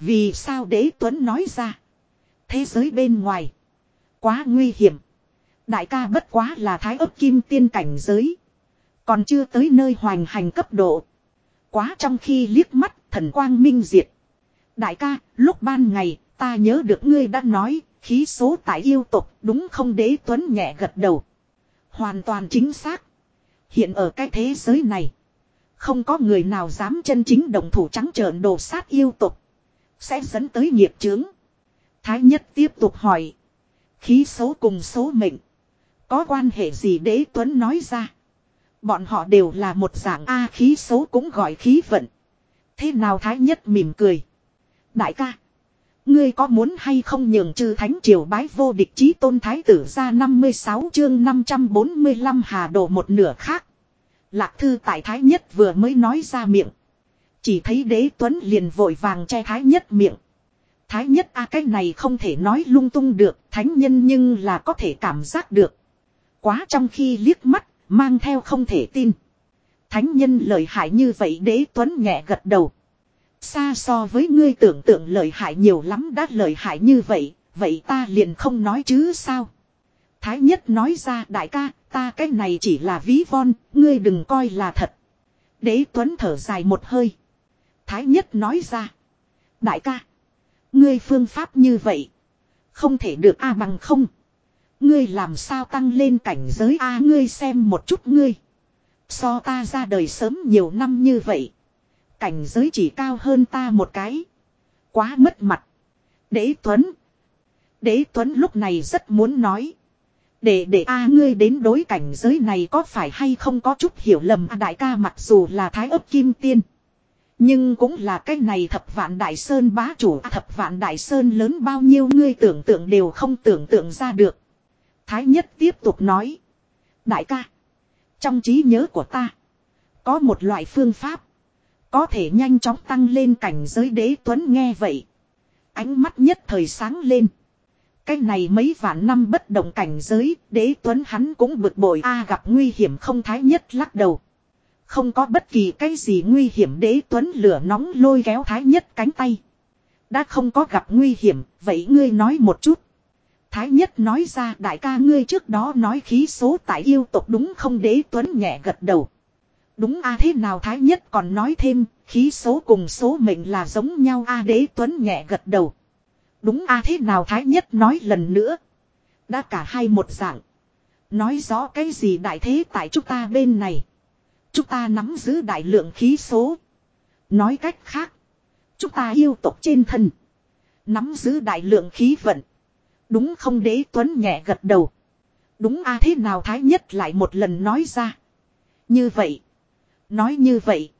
Vì sao đế tuấn nói ra. Thế giới bên ngoài. Quá nguy hiểm. Đại ca bất quá là thái ấp kim tiên cảnh giới. Còn chưa tới nơi hoành hành cấp độ. Quá trong khi liếc mắt thần quang minh diệt. Đại ca, lúc ban ngày, ta nhớ được ngươi đã nói, khí số tại yêu tục đúng không đế tuấn nhẹ gật đầu. Hoàn toàn chính xác. Hiện ở cái thế giới này. Không có người nào dám chân chính động thủ trắng trợn đồ sát yêu tục. Sẽ dẫn tới nghiệp chướng. Thái nhất tiếp tục hỏi. Khí số cùng số mệnh. Có quan hệ gì đế tuấn nói ra. Bọn họ đều là một dạng A, khí xấu cũng gọi khí vận. Thế nào Thái Nhất mỉm cười. Đại ca. Ngươi có muốn hay không nhường chư thánh triều bái vô địch chí tôn thái tử ra 56 chương 545 hà đồ một nửa khác. Lạc thư tại Thái Nhất vừa mới nói ra miệng. Chỉ thấy đế tuấn liền vội vàng che Thái Nhất miệng. Thái Nhất a cái này không thể nói lung tung được, thánh nhân nhưng là có thể cảm giác được. Quá trong khi liếc mắt Mang theo không thể tin. Thánh nhân lợi hại như vậy đế tuấn nhẹ gật đầu. Xa so với ngươi tưởng tượng lợi hại nhiều lắm đã lợi hại như vậy, vậy ta liền không nói chứ sao. Thái nhất nói ra đại ca, ta cái này chỉ là ví von, ngươi đừng coi là thật. Đế tuấn thở dài một hơi. Thái nhất nói ra. Đại ca, ngươi phương pháp như vậy, không thể được a bằng không. Ngươi làm sao tăng lên cảnh giới a ngươi xem một chút ngươi. So ta ra đời sớm nhiều năm như vậy. Cảnh giới chỉ cao hơn ta một cái. Quá mất mặt. Đế Tuấn. Đế Tuấn lúc này rất muốn nói. Để để a ngươi đến đối cảnh giới này có phải hay không có chút hiểu lầm a đại ca mặc dù là thái ấp kim tiên. Nhưng cũng là cái này thập vạn đại sơn bá chủ thập vạn đại sơn lớn bao nhiêu ngươi tưởng tượng đều không tưởng tượng ra được. Thái nhất tiếp tục nói. Đại ca. Trong trí nhớ của ta. Có một loại phương pháp. Có thể nhanh chóng tăng lên cảnh giới đế tuấn nghe vậy. Ánh mắt nhất thời sáng lên. Cái này mấy vạn năm bất động cảnh giới, đế tuấn hắn cũng bực bội a gặp nguy hiểm không thái nhất lắc đầu. Không có bất kỳ cái gì nguy hiểm đế tuấn lửa nóng lôi kéo thái nhất cánh tay. Đã không có gặp nguy hiểm, vậy ngươi nói một chút. Thái nhất nói ra đại ca ngươi trước đó nói khí số tại yêu tộc đúng không đế tuấn nhẹ gật đầu. Đúng a thế nào thái nhất còn nói thêm, khí số cùng số mệnh là giống nhau a đế tuấn nhẹ gật đầu. Đúng a thế nào thái nhất nói lần nữa. Đã cả hai một dạng. Nói rõ cái gì đại thế tại chúng ta bên này. Chúng ta nắm giữ đại lượng khí số. Nói cách khác. Chúng ta yêu tộc trên thân. Nắm giữ đại lượng khí vận. Đúng không đế tuấn nhẹ gật đầu. Đúng a thế nào thái nhất lại một lần nói ra. Như vậy. Nói như vậy.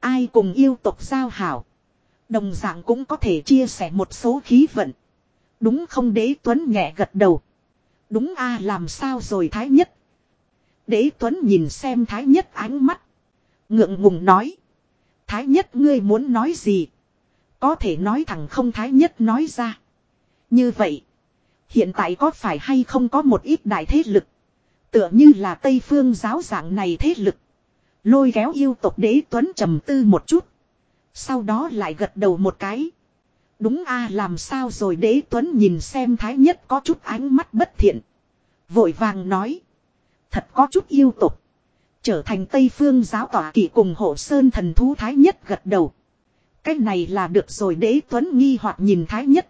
Ai cùng yêu tộc giao hảo. Đồng dạng cũng có thể chia sẻ một số khí vận. Đúng không đế tuấn nhẹ gật đầu. Đúng a, làm sao rồi thái nhất. Đế tuấn nhìn xem thái nhất ánh mắt. Ngượng ngùng nói. Thái nhất ngươi muốn nói gì. Có thể nói thẳng không thái nhất nói ra. Như vậy. Hiện tại có phải hay không có một ít đại thế lực. Tựa như là Tây Phương giáo dạng này thế lực. Lôi kéo yêu tộc đế tuấn trầm tư một chút. Sau đó lại gật đầu một cái. Đúng a, làm sao rồi đế tuấn nhìn xem thái nhất có chút ánh mắt bất thiện. Vội vàng nói. Thật có chút yêu tục. Trở thành Tây Phương giáo tỏa kỷ cùng hộ sơn thần thú thái nhất gật đầu. Cái này là được rồi đế tuấn nghi hoặc nhìn thái nhất.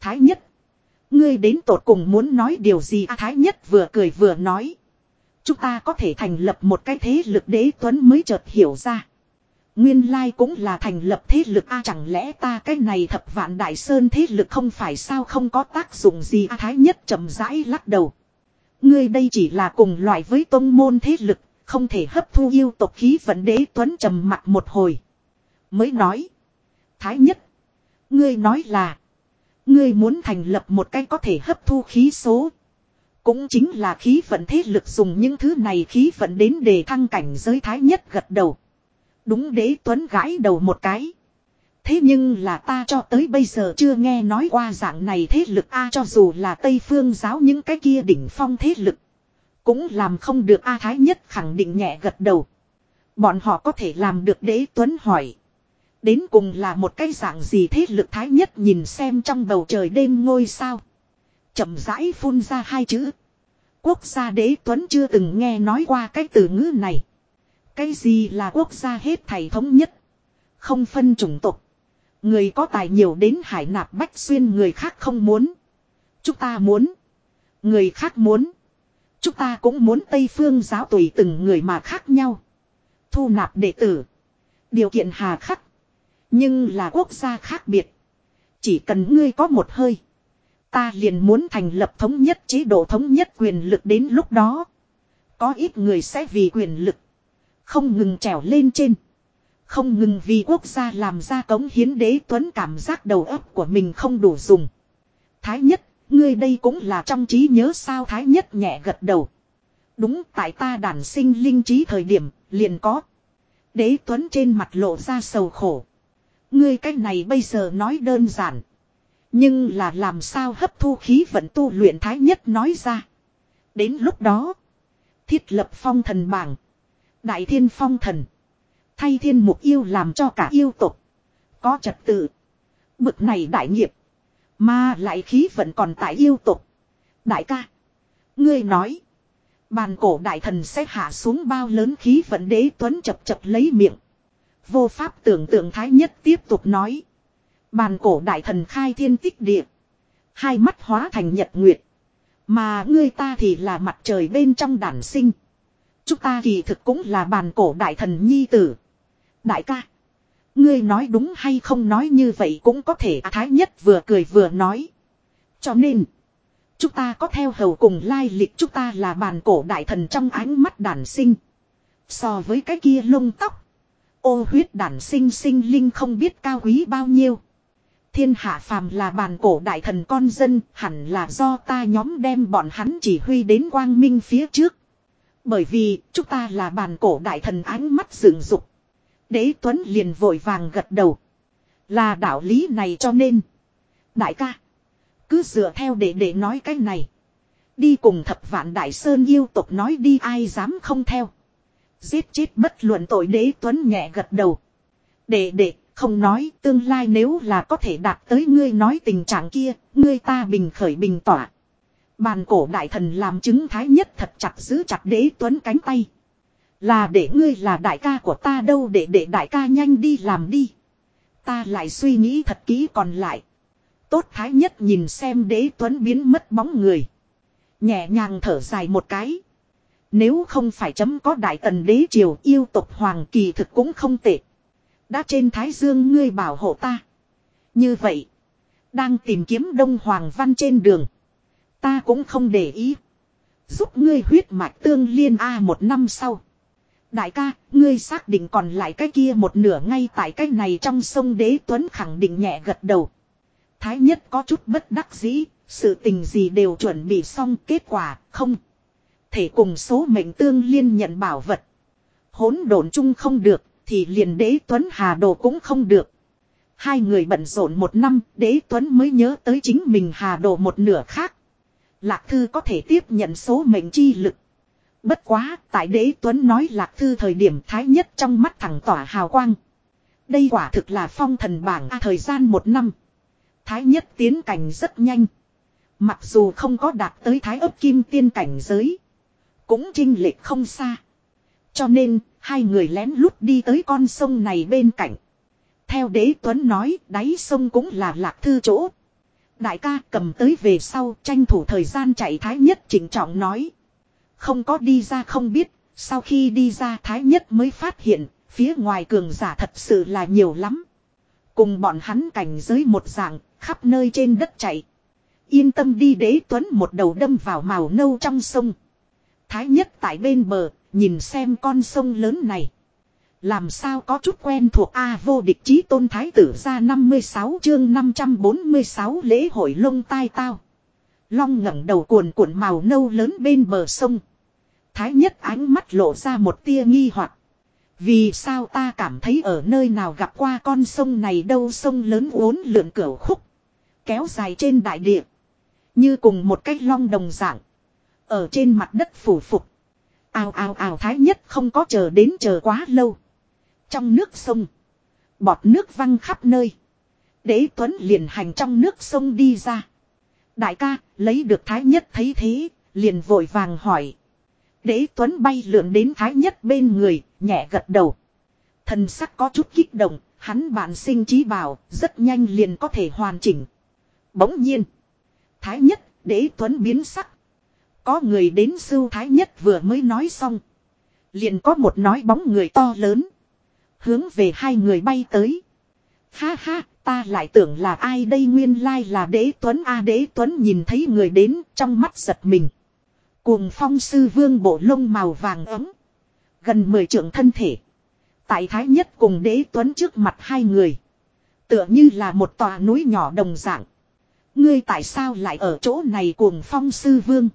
Thái nhất. Ngươi đến tột cùng muốn nói điều gì à, thái nhất vừa cười vừa nói. Chúng ta có thể thành lập một cái thế lực đế tuấn mới chợt hiểu ra. Nguyên lai cũng là thành lập thế lực a chẳng lẽ ta cái này thập vạn đại sơn thế lực không phải sao không có tác dụng gì a thái nhất chậm rãi lắc đầu. Ngươi đây chỉ là cùng loại với tôn môn thế lực, không thể hấp thu yêu tộc khí vận đế tuấn trầm mặt một hồi. Mới nói. Thái nhất. Ngươi nói là. Ngươi muốn thành lập một cái có thể hấp thu khí số. Cũng chính là khí vận thế lực dùng những thứ này khí vận đến để thăng cảnh giới thái nhất gật đầu. Đúng đế tuấn gãi đầu một cái. Thế nhưng là ta cho tới bây giờ chưa nghe nói qua dạng này thế lực A cho dù là Tây Phương giáo những cái kia đỉnh phong thế lực. Cũng làm không được A Thái Nhất khẳng định nhẹ gật đầu. Bọn họ có thể làm được đế tuấn hỏi. Đến cùng là một cái dạng gì thế lực Thái Nhất nhìn xem trong bầu trời đêm ngôi sao. chậm rãi phun ra hai chữ. Quốc gia đế tuấn chưa từng nghe nói qua cái từ ngữ này. Cái gì là quốc gia hết thầy thống nhất. Không phân chủng tộc. Người có tài nhiều đến hải nạp bách xuyên người khác không muốn. Chúng ta muốn. Người khác muốn. Chúng ta cũng muốn Tây Phương giáo tùy từng người mà khác nhau. Thu nạp đệ tử. Điều kiện hà khắc. Nhưng là quốc gia khác biệt. Chỉ cần ngươi có một hơi. Ta liền muốn thành lập thống nhất chế độ thống nhất quyền lực đến lúc đó. Có ít người sẽ vì quyền lực. Không ngừng trèo lên trên. Không ngừng vì quốc gia làm ra cống hiến đế tuấn cảm giác đầu óc của mình không đủ dùng. Thái nhất, ngươi đây cũng là trong trí nhớ sao thái nhất nhẹ gật đầu. Đúng tại ta đản sinh linh trí thời điểm, liền có. Đế tuấn trên mặt lộ ra sầu khổ. Ngươi cách này bây giờ nói đơn giản. Nhưng là làm sao hấp thu khí vận tu luyện thái nhất nói ra. Đến lúc đó, thiết lập phong thần bảng. Đại thiên phong thần. Thay thiên mục yêu làm cho cả yêu tục. Có trật tự. Bực này đại nghiệp. Mà lại khí vận còn tại yêu tục. Đại ca. Ngươi nói. Bàn cổ đại thần sẽ hạ xuống bao lớn khí vận đế tuấn chập chập lấy miệng. Vô pháp tưởng tượng thái nhất tiếp tục nói. Bàn cổ đại thần khai thiên tích địa. Hai mắt hóa thành nhật nguyệt. Mà ngươi ta thì là mặt trời bên trong đàn sinh. Chúng ta kỳ thực cũng là bàn cổ đại thần nhi tử. Đại ca. Ngươi nói đúng hay không nói như vậy cũng có thể à, Thái nhất vừa cười vừa nói. Cho nên. Chúng ta có theo hầu cùng lai lịch chúng ta là bàn cổ đại thần trong ánh mắt đàn sinh. So với cái kia lông tóc. Ô huyết đản sinh sinh linh không biết cao quý bao nhiêu. Thiên hạ phàm là bàn cổ đại thần con dân, hẳn là do ta nhóm đem bọn hắn chỉ huy đến quang minh phía trước. Bởi vì, chúng ta là bàn cổ đại thần ánh mắt dựng dục. Đế Tuấn liền vội vàng gật đầu. Là đạo lý này cho nên. Đại ca. Cứ dựa theo để để nói cái này. Đi cùng thập vạn đại sơn yêu tục nói đi ai dám không theo. Giết chết bất luận tội đế Tuấn nhẹ gật đầu. Để để không nói tương lai nếu là có thể đạt tới ngươi nói tình trạng kia, ngươi ta bình khởi bình tỏa. Bàn cổ đại thần làm chứng thái nhất thật chặt giữ chặt đế tuấn cánh tay. Là để ngươi là đại ca của ta đâu để để đại ca nhanh đi làm đi. Ta lại suy nghĩ thật kỹ còn lại. Tốt thái nhất nhìn xem đế tuấn biến mất bóng người. Nhẹ nhàng thở dài một cái. Nếu không phải chấm có đại tần đế triều, yêu tộc hoàng kỳ thực cũng không tệ. Đã trên thái dương ngươi bảo hộ ta. Như vậy. Đang tìm kiếm đông hoàng văn trên đường. Ta cũng không để ý. Giúp ngươi huyết mạch tương liên A một năm sau. Đại ca, ngươi xác định còn lại cái kia một nửa ngay tại cái này trong sông đế tuấn khẳng định nhẹ gật đầu. Thái nhất có chút bất đắc dĩ, sự tình gì đều chuẩn bị xong kết quả, không. Thể cùng số mệnh tương liên nhận bảo vật. Hỗn độn chung không được, thì liền đế tuấn hà đồ cũng không được. Hai người bận rộn một năm, đế tuấn mới nhớ tới chính mình hà đồ một nửa khác. Lạc Thư có thể tiếp nhận số mệnh chi lực. Bất quá, tại đế tuấn nói Lạc Thư thời điểm thái nhất trong mắt thẳng tỏa hào quang. Đây quả thực là phong thần bảng à, thời gian một năm. Thái nhất tiến cảnh rất nhanh. Mặc dù không có đạt tới thái ấp kim tiên cảnh giới. Cũng trinh lệch không xa. Cho nên, hai người lén lút đi tới con sông này bên cạnh. Theo đế tuấn nói, đáy sông cũng là lạc thư chỗ. Đại ca cầm tới về sau tranh thủ thời gian chạy thái nhất chỉnh trọng nói. Không có đi ra không biết, sau khi đi ra thái nhất mới phát hiện, phía ngoài cường giả thật sự là nhiều lắm. Cùng bọn hắn cảnh giới một dạng, khắp nơi trên đất chạy. Yên tâm đi đế tuấn một đầu đâm vào màu nâu trong sông. Thái nhất tại bên bờ, nhìn xem con sông lớn này. Làm sao có chút quen thuộc A vô địch chí tôn thái tử ra 56 chương 546 lễ hội lông tai tao. Long ngẩng đầu cuồn cuộn màu nâu lớn bên bờ sông. Thái nhất ánh mắt lộ ra một tia nghi hoặc Vì sao ta cảm thấy ở nơi nào gặp qua con sông này đâu sông lớn uốn lượn cửa khúc. Kéo dài trên đại địa. Như cùng một cái long đồng dạng. Ở trên mặt đất phủ phục. ao ao ao thái nhất không có chờ đến chờ quá lâu. Trong nước sông. Bọt nước văng khắp nơi. Đế Tuấn liền hành trong nước sông đi ra. Đại ca, lấy được thái nhất thấy thế, liền vội vàng hỏi. Đế Tuấn bay lượn đến thái nhất bên người, nhẹ gật đầu. Thần sắc có chút kích động, hắn bản sinh trí bảo, rất nhanh liền có thể hoàn chỉnh. Bỗng nhiên, thái nhất, đế Tuấn biến sắc. Có người đến sưu thái nhất vừa mới nói xong. Liền có một nói bóng người to lớn. Hướng về hai người bay tới. Ha ha, ta lại tưởng là ai đây nguyên lai là đế tuấn A đế tuấn nhìn thấy người đến trong mắt giật mình. Cuồng phong sư vương bộ lông màu vàng ấm. Gần mười trưởng thân thể. Tại thái nhất cùng đế tuấn trước mặt hai người. Tựa như là một tòa núi nhỏ đồng dạng. Ngươi tại sao lại ở chỗ này cuồng phong sư vương?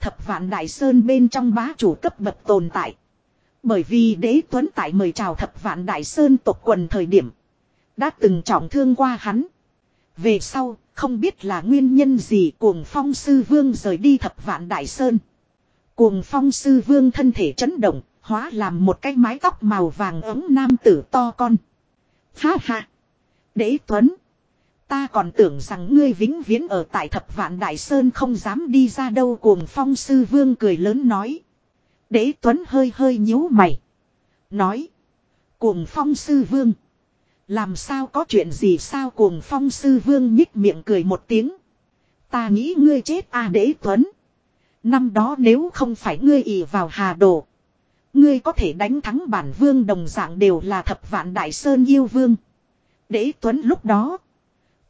Thập vạn đại sơn bên trong bá chủ cấp bậc tồn tại. Bởi vì đế tuấn tại mời chào thập vạn đại sơn tộc quần thời điểm. Đã từng trọng thương qua hắn. Về sau, không biết là nguyên nhân gì cuồng phong sư vương rời đi thập vạn đại sơn. Cuồng phong sư vương thân thể chấn động, hóa làm một cái mái tóc màu vàng ống nam tử to con. Ha ha! Đế tuấn! Ta còn tưởng rằng ngươi vĩnh viễn ở tại thập vạn đại sơn không dám đi ra đâu cuồng phong sư vương cười lớn nói. Đế Tuấn hơi hơi nhíu mày. Nói. Cuồng phong sư vương. Làm sao có chuyện gì sao cuồng phong sư vương nhích miệng cười một tiếng. Ta nghĩ ngươi chết à đế Tuấn. Năm đó nếu không phải ngươi ỉ vào hà đồ. Ngươi có thể đánh thắng bản vương đồng dạng đều là thập vạn đại sơn yêu vương. Đế Tuấn lúc đó.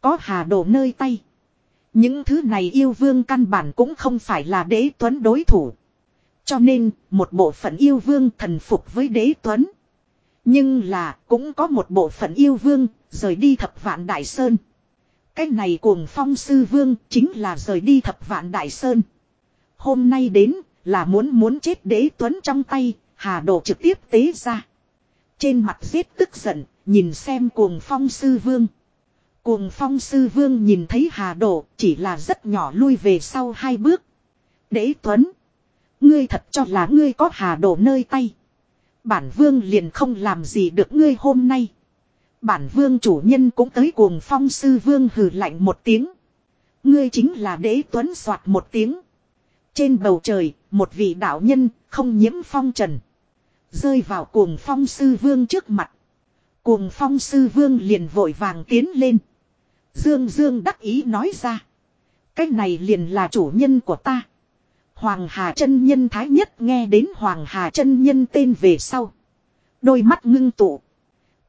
Có hà đồ nơi tay. Những thứ này yêu vương căn bản cũng không phải là đế tuấn đối thủ. Cho nên, một bộ phận yêu vương thần phục với đế tuấn. Nhưng là cũng có một bộ phận yêu vương rời đi thập vạn đại sơn. Cái này cuồng phong sư vương chính là rời đi thập vạn đại sơn. Hôm nay đến là muốn muốn chết đế tuấn trong tay, hà đồ trực tiếp tế ra. Trên mặt giết tức giận, nhìn xem cuồng phong sư vương. Cuồng phong sư vương nhìn thấy hà đồ chỉ là rất nhỏ lui về sau hai bước. Đế tuấn. Ngươi thật cho là ngươi có hà đồ nơi tay. Bản vương liền không làm gì được ngươi hôm nay. Bản vương chủ nhân cũng tới cuồng phong sư vương hừ lạnh một tiếng. Ngươi chính là đế tuấn soạt một tiếng. Trên bầu trời, một vị đạo nhân, không nhiễm phong trần. Rơi vào cuồng phong sư vương trước mặt. Cuồng phong sư vương liền vội vàng tiến lên. Dương Dương đắc ý nói ra. Cái này liền là chủ nhân của ta. Hoàng Hà chân nhân thái nhất nghe đến Hoàng Hà chân nhân tên về sau. Đôi mắt ngưng tụ.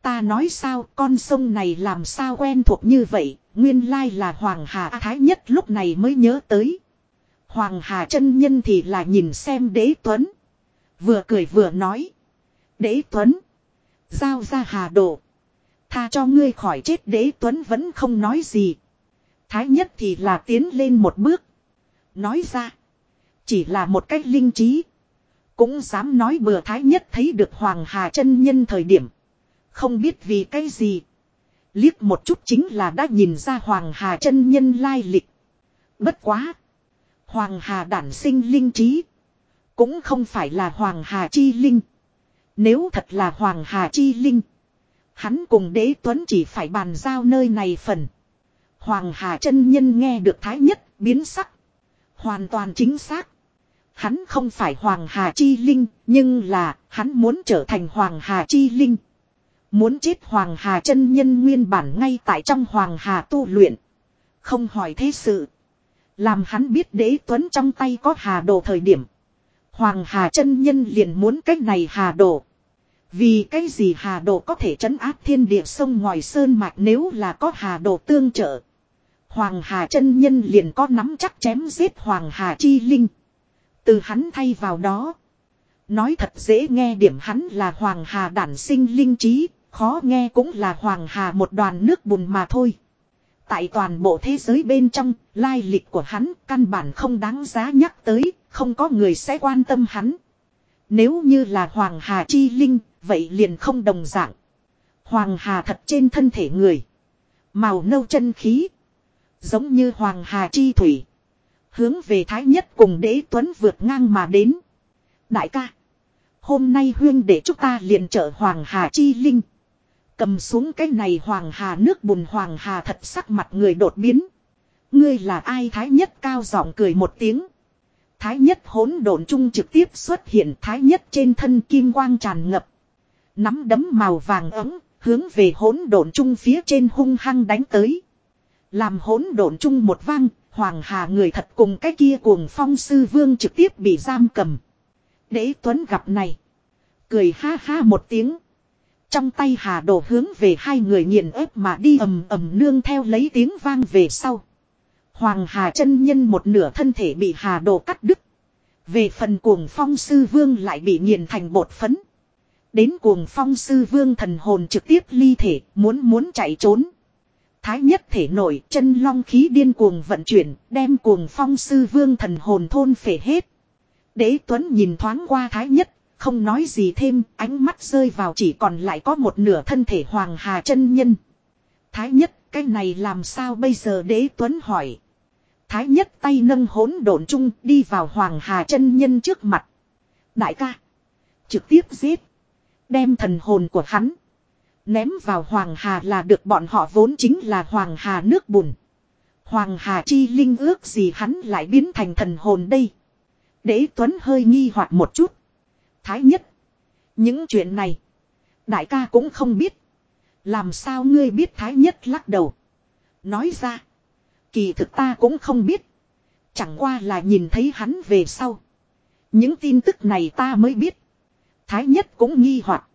Ta nói sao con sông này làm sao quen thuộc như vậy, nguyên lai là Hoàng Hà thái nhất lúc này mới nhớ tới. Hoàng Hà chân nhân thì là nhìn xem đế tuấn. Vừa cười vừa nói. Đế tuấn. Giao ra hà độ. Tha cho ngươi khỏi chết đế tuấn vẫn không nói gì. Thái nhất thì là tiến lên một bước. Nói ra. Chỉ là một cách linh trí. Cũng dám nói bừa thái nhất thấy được Hoàng Hà chân nhân thời điểm. Không biết vì cái gì. Liếc một chút chính là đã nhìn ra Hoàng Hà chân nhân lai lịch. Bất quá. Hoàng Hà đản sinh linh trí. Cũng không phải là Hoàng Hà chi linh. Nếu thật là Hoàng Hà chi linh. Hắn cùng đế tuấn chỉ phải bàn giao nơi này phần. Hoàng Hà chân nhân nghe được thái nhất biến sắc. Hoàn toàn chính xác. Hắn không phải Hoàng Hà chi linh, nhưng là hắn muốn trở thành Hoàng Hà chi linh. Muốn chết Hoàng Hà chân nhân nguyên bản ngay tại trong Hoàng Hà tu luyện. Không hỏi thế sự. Làm hắn biết đế tuấn trong tay có hà đồ thời điểm. Hoàng Hà chân nhân liền muốn cách này hà đồ. Vì cái gì hà đồ có thể trấn áp thiên địa sông ngoài sơn mạch nếu là có hà đồ tương trợ. Hoàng Hà chân nhân liền có nắm chắc chém giết Hoàng Hà chi linh. Từ hắn thay vào đó. Nói thật dễ nghe điểm hắn là Hoàng Hà đản sinh linh trí, khó nghe cũng là Hoàng Hà một đoàn nước bùn mà thôi. Tại toàn bộ thế giới bên trong, lai lịch của hắn căn bản không đáng giá nhắc tới, không có người sẽ quan tâm hắn. Nếu như là Hoàng Hà chi linh, vậy liền không đồng dạng. Hoàng Hà thật trên thân thể người. Màu nâu chân khí. Giống như Hoàng Hà chi thủy. Hướng về Thái Nhất cùng đế tuấn vượt ngang mà đến. Đại ca. Hôm nay huyên để chúng ta liền trợ Hoàng Hà chi linh. Cầm xuống cái này Hoàng Hà nước bùn Hoàng Hà thật sắc mặt người đột biến. Ngươi là ai Thái Nhất cao giọng cười một tiếng. Thái Nhất hỗn độn trung trực tiếp xuất hiện Thái Nhất trên thân kim quang tràn ngập. Nắm đấm màu vàng ấm, hướng về hỗn độn trung phía trên hung hăng đánh tới. Làm hỗn độn trung một vang, Hoàng Hà người thật cùng cái kia cuồng phong sư vương trực tiếp bị giam cầm. Đế Tuấn gặp này. Cười ha ha một tiếng. Trong tay hà đổ hướng về hai người nghiền ép mà đi ầm ầm nương theo lấy tiếng vang về sau. Hoàng hà chân nhân một nửa thân thể bị hà đồ cắt đứt. Về phần cuồng phong sư vương lại bị nghiền thành bột phấn. Đến cuồng phong sư vương thần hồn trực tiếp ly thể, muốn muốn chạy trốn. Thái nhất thể nổi chân long khí điên cuồng vận chuyển đem cuồng phong sư vương thần hồn thôn phể hết. Đế Tuấn nhìn thoáng qua thái nhất không nói gì thêm, ánh mắt rơi vào chỉ còn lại có một nửa thân thể Hoàng Hà chân nhân. Thái nhất, cái này làm sao bây giờ đế tuấn hỏi. Thái nhất tay nâng hỗn độn chung đi vào Hoàng Hà chân nhân trước mặt. Đại ca. Trực tiếp giết. Đem thần hồn của hắn. Ném vào Hoàng Hà là được bọn họ vốn chính là Hoàng Hà nước bùn. Hoàng Hà chi linh ước gì hắn lại biến thành thần hồn đây. Đế Tuấn hơi nghi hoặc một chút. Thái nhất. Những chuyện này. Đại ca cũng không biết. Làm sao ngươi biết thái nhất lắc đầu. Nói ra. Kỳ thực ta cũng không biết. Chẳng qua là nhìn thấy hắn về sau. Những tin tức này ta mới biết. Thái nhất cũng nghi hoặc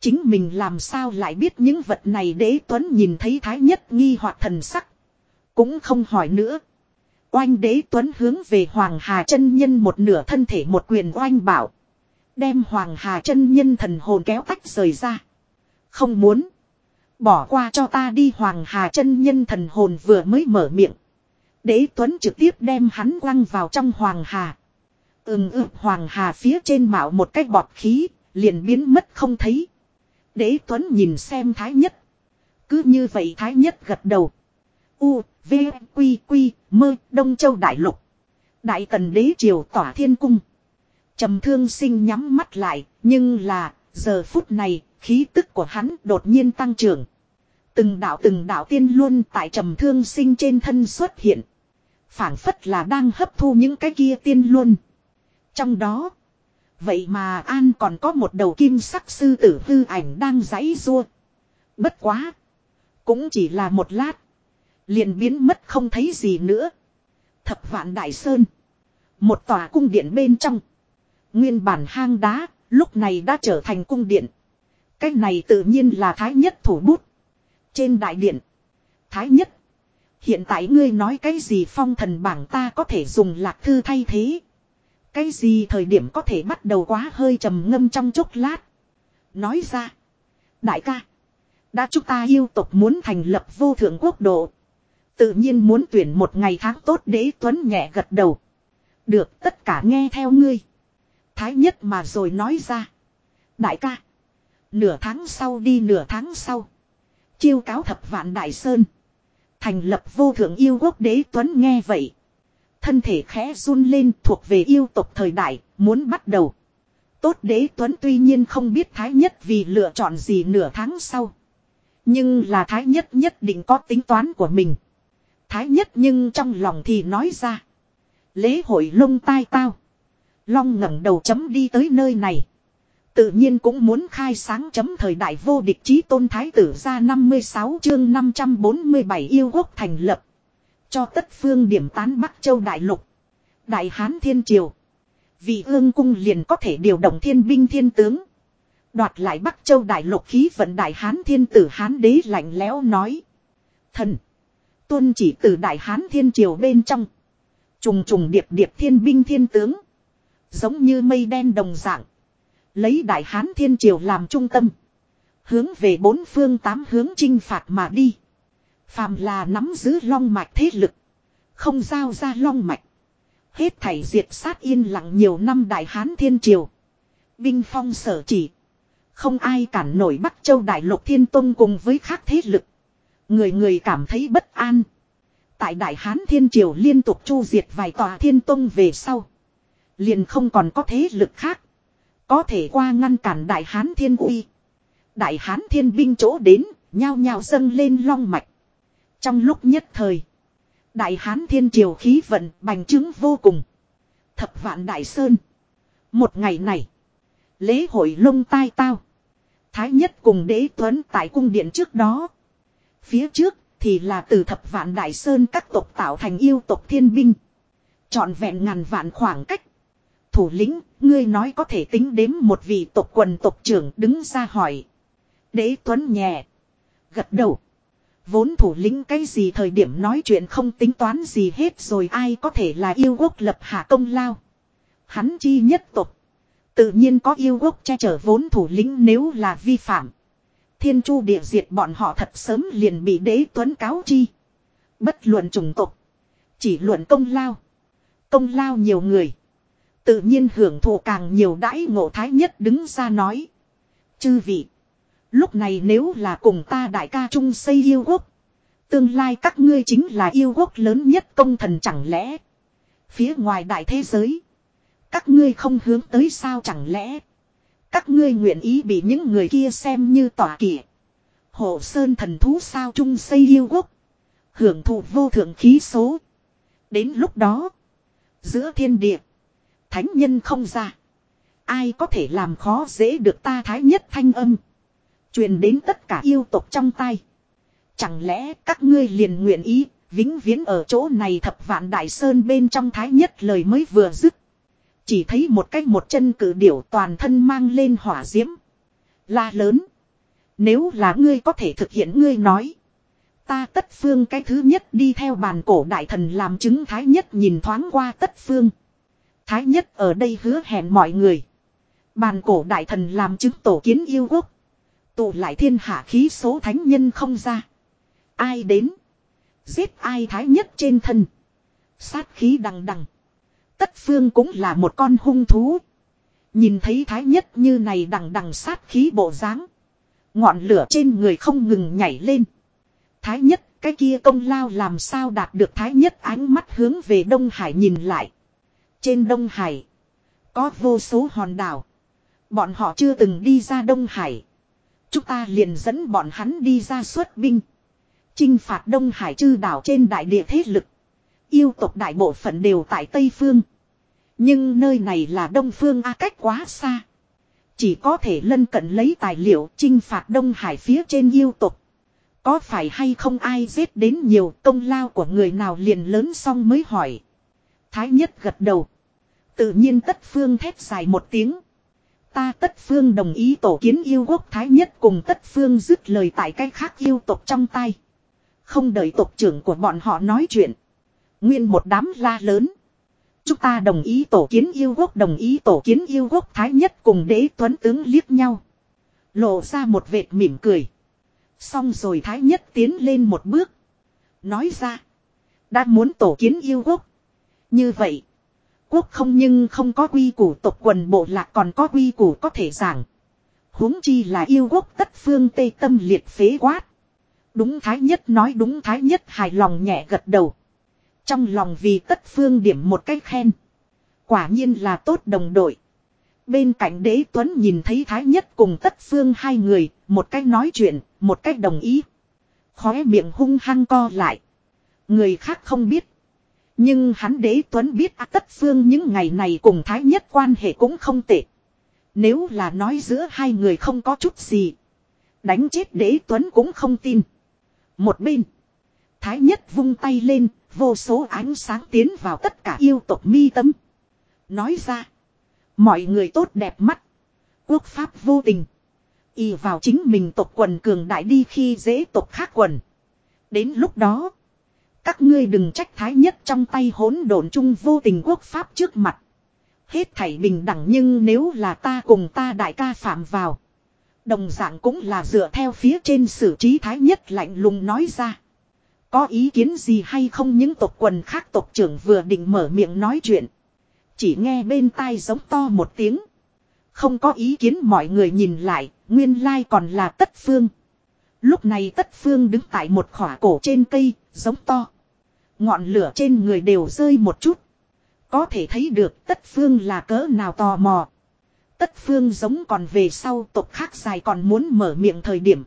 Chính mình làm sao lại biết những vật này đế tuấn nhìn thấy thái nhất nghi hoặc thần sắc. Cũng không hỏi nữa. Oanh đế tuấn hướng về Hoàng Hà chân nhân một nửa thân thể một quyền oanh bảo. Đem Hoàng Hà chân nhân thần hồn kéo tách rời ra. Không muốn. Bỏ qua cho ta đi Hoàng Hà chân nhân thần hồn vừa mới mở miệng. Đế Tuấn trực tiếp đem hắn quăng vào trong Hoàng Hà. Ừm ừm Hoàng Hà phía trên mạo một cái bọt khí, liền biến mất không thấy. Đế Tuấn nhìn xem Thái Nhất. Cứ như vậy Thái Nhất gật đầu. U, V, Quy, Quy, Mơ, Đông Châu Đại Lục. Đại tần đế triều tỏa thiên cung. trầm thương sinh nhắm mắt lại, nhưng là, giờ phút này, khí tức của hắn đột nhiên tăng trưởng. Từng đạo từng đạo tiên luôn tại trầm thương sinh trên thân xuất hiện. phảng phất là đang hấp thu những cái kia tiên luôn. Trong đó, vậy mà An còn có một đầu kim sắc sư tử hư ảnh đang giãy rua. Bất quá. Cũng chỉ là một lát. Liền biến mất không thấy gì nữa. Thập vạn đại sơn. Một tòa cung điện bên trong. Nguyên bản hang đá, lúc này đã trở thành cung điện. cách này tự nhiên là thái nhất thủ bút. Trên đại điện. Thái nhất. Hiện tại ngươi nói cái gì phong thần bảng ta có thể dùng lạc thư thay thế. Cái gì thời điểm có thể bắt đầu quá hơi trầm ngâm trong chốc lát. Nói ra. Đại ca. Đã chúng ta yêu tộc muốn thành lập vô thượng quốc độ. Tự nhiên muốn tuyển một ngày tháng tốt đế tuấn nhẹ gật đầu. Được, tất cả nghe theo ngươi. Thái nhất mà rồi nói ra. Đại ca. Nửa tháng sau đi, nửa tháng sau. Chiêu cáo thập vạn đại sơn. Thành lập vô thượng yêu quốc đế tuấn nghe vậy. Thân thể khẽ run lên thuộc về yêu tộc thời đại, muốn bắt đầu. Tốt đế tuấn tuy nhiên không biết thái nhất vì lựa chọn gì nửa tháng sau. Nhưng là thái nhất nhất định có tính toán của mình. Thái nhất nhưng trong lòng thì nói ra. Lễ hội lông tai tao. Long ngẩng đầu chấm đi tới nơi này. Tự nhiên cũng muốn khai sáng chấm thời đại vô địch chí tôn thái tử ra 56 chương 547 yêu quốc thành lập. Cho tất phương điểm tán Bắc Châu Đại Lục. Đại Hán Thiên Triều. Vì ương cung liền có thể điều động thiên binh thiên tướng. Đoạt lại Bắc Châu Đại Lục khí vận Đại Hán Thiên Tử Hán Đế lạnh lẽo nói. Thần. Tuân chỉ từ Đại Hán Thiên Triều bên trong. Trùng trùng điệp điệp thiên binh thiên tướng. Giống như mây đen đồng dạng. Lấy Đại Hán Thiên Triều làm trung tâm. Hướng về bốn phương tám hướng chinh phạt mà đi. Phàm là nắm giữ long mạch thế lực. Không giao ra long mạch. Hết thảy diệt sát yên lặng nhiều năm Đại Hán Thiên Triều. Binh phong sở chỉ. Không ai cản nổi Bắc Châu Đại Lục Thiên Tông cùng với khác thế lực. Người người cảm thấy bất an. Tại Đại Hán Thiên Triều liên tục chu diệt vài tòa Thiên Tông về sau. Liền không còn có thế lực khác. Có thể qua ngăn cản Đại Hán Thiên Uy. Đại Hán Thiên binh chỗ đến, nhao nhao dâng lên long mạch. Trong lúc nhất thời, Đại Hán Thiên Triều khí vận bành trướng vô cùng. Thập vạn Đại Sơn. Một ngày này, lễ hội lông tai tao. Thái nhất cùng đế tuấn tại cung điện trước đó. Phía trước thì là từ thập vạn Đại Sơn các tộc tạo thành yêu tộc thiên binh. Chọn vẹn ngàn vạn khoảng cách. Thủ lĩnh, ngươi nói có thể tính đếm một vị tộc quần tộc trưởng đứng ra hỏi. Đế Tuấn nhẹ. Gật đầu. Vốn thủ lĩnh cái gì thời điểm nói chuyện không tính toán gì hết rồi ai có thể là yêu quốc lập hạ công lao. Hắn chi nhất tục. Tự nhiên có yêu quốc che chở vốn thủ lĩnh nếu là vi phạm. Thiên chu địa diệt bọn họ thật sớm liền bị đế tuấn cáo chi. Bất luận chủng tục. Chỉ luận công lao. Công lao nhiều người. Tự nhiên hưởng thụ càng nhiều đãi ngộ thái nhất đứng ra nói. Chư vị. Lúc này nếu là cùng ta đại ca chung xây yêu quốc. Tương lai các ngươi chính là yêu quốc lớn nhất công thần chẳng lẽ. Phía ngoài đại thế giới. Các ngươi không hướng tới sao chẳng lẽ. Các ngươi nguyện ý bị những người kia xem như tỏa kỷ. Hộ sơn thần thú sao chung xây yêu quốc. Hưởng thụ vô thượng khí số. Đến lúc đó. Giữa thiên địa. Thánh nhân không ra. Ai có thể làm khó dễ được ta thái nhất thanh âm. Truyền đến tất cả yêu tộc trong tay. Chẳng lẽ các ngươi liền nguyện ý, vĩnh viễn ở chỗ này thập vạn đại sơn bên trong thái nhất lời mới vừa dứt. Chỉ thấy một cách một chân cử điểu toàn thân mang lên hỏa diễm. La lớn. Nếu là ngươi có thể thực hiện ngươi nói. Ta tất phương cái thứ nhất đi theo bàn cổ đại thần làm chứng thái nhất nhìn thoáng qua tất phương. Thái nhất ở đây hứa hẹn mọi người. Bàn cổ đại thần làm chứng tổ kiến yêu quốc. Tụ lại thiên hạ khí số thánh nhân không ra. Ai đến. Giết ai thái nhất trên thân. Sát khí đằng đằng. Tất phương cũng là một con hung thú. Nhìn thấy thái nhất như này đằng đằng sát khí bộ dáng Ngọn lửa trên người không ngừng nhảy lên. Thái nhất, cái kia công lao làm sao đạt được thái nhất ánh mắt hướng về Đông Hải nhìn lại. Trên Đông Hải, có vô số hòn đảo. Bọn họ chưa từng đi ra Đông Hải. Chúng ta liền dẫn bọn hắn đi ra xuất binh. chinh phạt Đông Hải chư đảo trên đại địa thế lực. Yêu tộc đại bộ phận đều tại Tây Phương. Nhưng nơi này là Đông Phương A cách quá xa. Chỉ có thể lân cận lấy tài liệu chinh phạt Đông Hải phía trên yêu tộc. Có phải hay không ai giết đến nhiều công lao của người nào liền lớn xong mới hỏi. Thái nhất gật đầu. Tự nhiên tất phương thét dài một tiếng. Ta tất phương đồng ý tổ kiến yêu quốc thái nhất cùng tất phương dứt lời tại cái khác yêu tộc trong tay. Không đợi tộc trưởng của bọn họ nói chuyện. Nguyên một đám la lớn. Chúng ta đồng ý tổ kiến yêu quốc, đồng ý tổ kiến yêu quốc thái nhất cùng đế tuấn tướng liếc nhau. Lộ ra một vệt mỉm cười. Xong rồi thái nhất tiến lên một bước. Nói ra. Đã muốn tổ kiến yêu quốc. Như vậy. Quốc không nhưng không có quy củ tộc quần bộ lạc còn có quy củ có thể giảng. huống chi là yêu quốc tất phương tây tâm liệt phế quát. Đúng thái nhất nói đúng thái nhất hài lòng nhẹ gật đầu. Trong lòng vì tất phương điểm một cách khen. Quả nhiên là tốt đồng đội. Bên cạnh đế tuấn nhìn thấy thái nhất cùng tất phương hai người, một cách nói chuyện, một cách đồng ý. Khóe miệng hung hăng co lại. Người khác không biết. Nhưng hắn đế tuấn biết à, tất phương những ngày này cùng thái nhất quan hệ cũng không tệ. Nếu là nói giữa hai người không có chút gì. Đánh chết đế tuấn cũng không tin. Một bên. Thái nhất vung tay lên, vô số ánh sáng tiến vào tất cả yêu tộc mi tâm. Nói ra. Mọi người tốt đẹp mắt. Quốc pháp vô tình. Y vào chính mình tộc quần cường đại đi khi dễ tộc khác quần. Đến lúc đó. Các ngươi đừng trách thái nhất trong tay hỗn độn chung vô tình quốc pháp trước mặt. Hết thảy bình đẳng nhưng nếu là ta cùng ta đại ca phạm vào. Đồng dạng cũng là dựa theo phía trên xử trí thái nhất lạnh lùng nói ra. Có ý kiến gì hay không những tộc quần khác tộc trưởng vừa định mở miệng nói chuyện. Chỉ nghe bên tai giống to một tiếng. Không có ý kiến mọi người nhìn lại, nguyên lai còn là tất phương. Lúc này tất phương đứng tại một khỏa cổ trên cây, giống to. Ngọn lửa trên người đều rơi một chút. Có thể thấy được tất phương là cỡ nào tò mò. Tất phương giống còn về sau tộc khác dài còn muốn mở miệng thời điểm.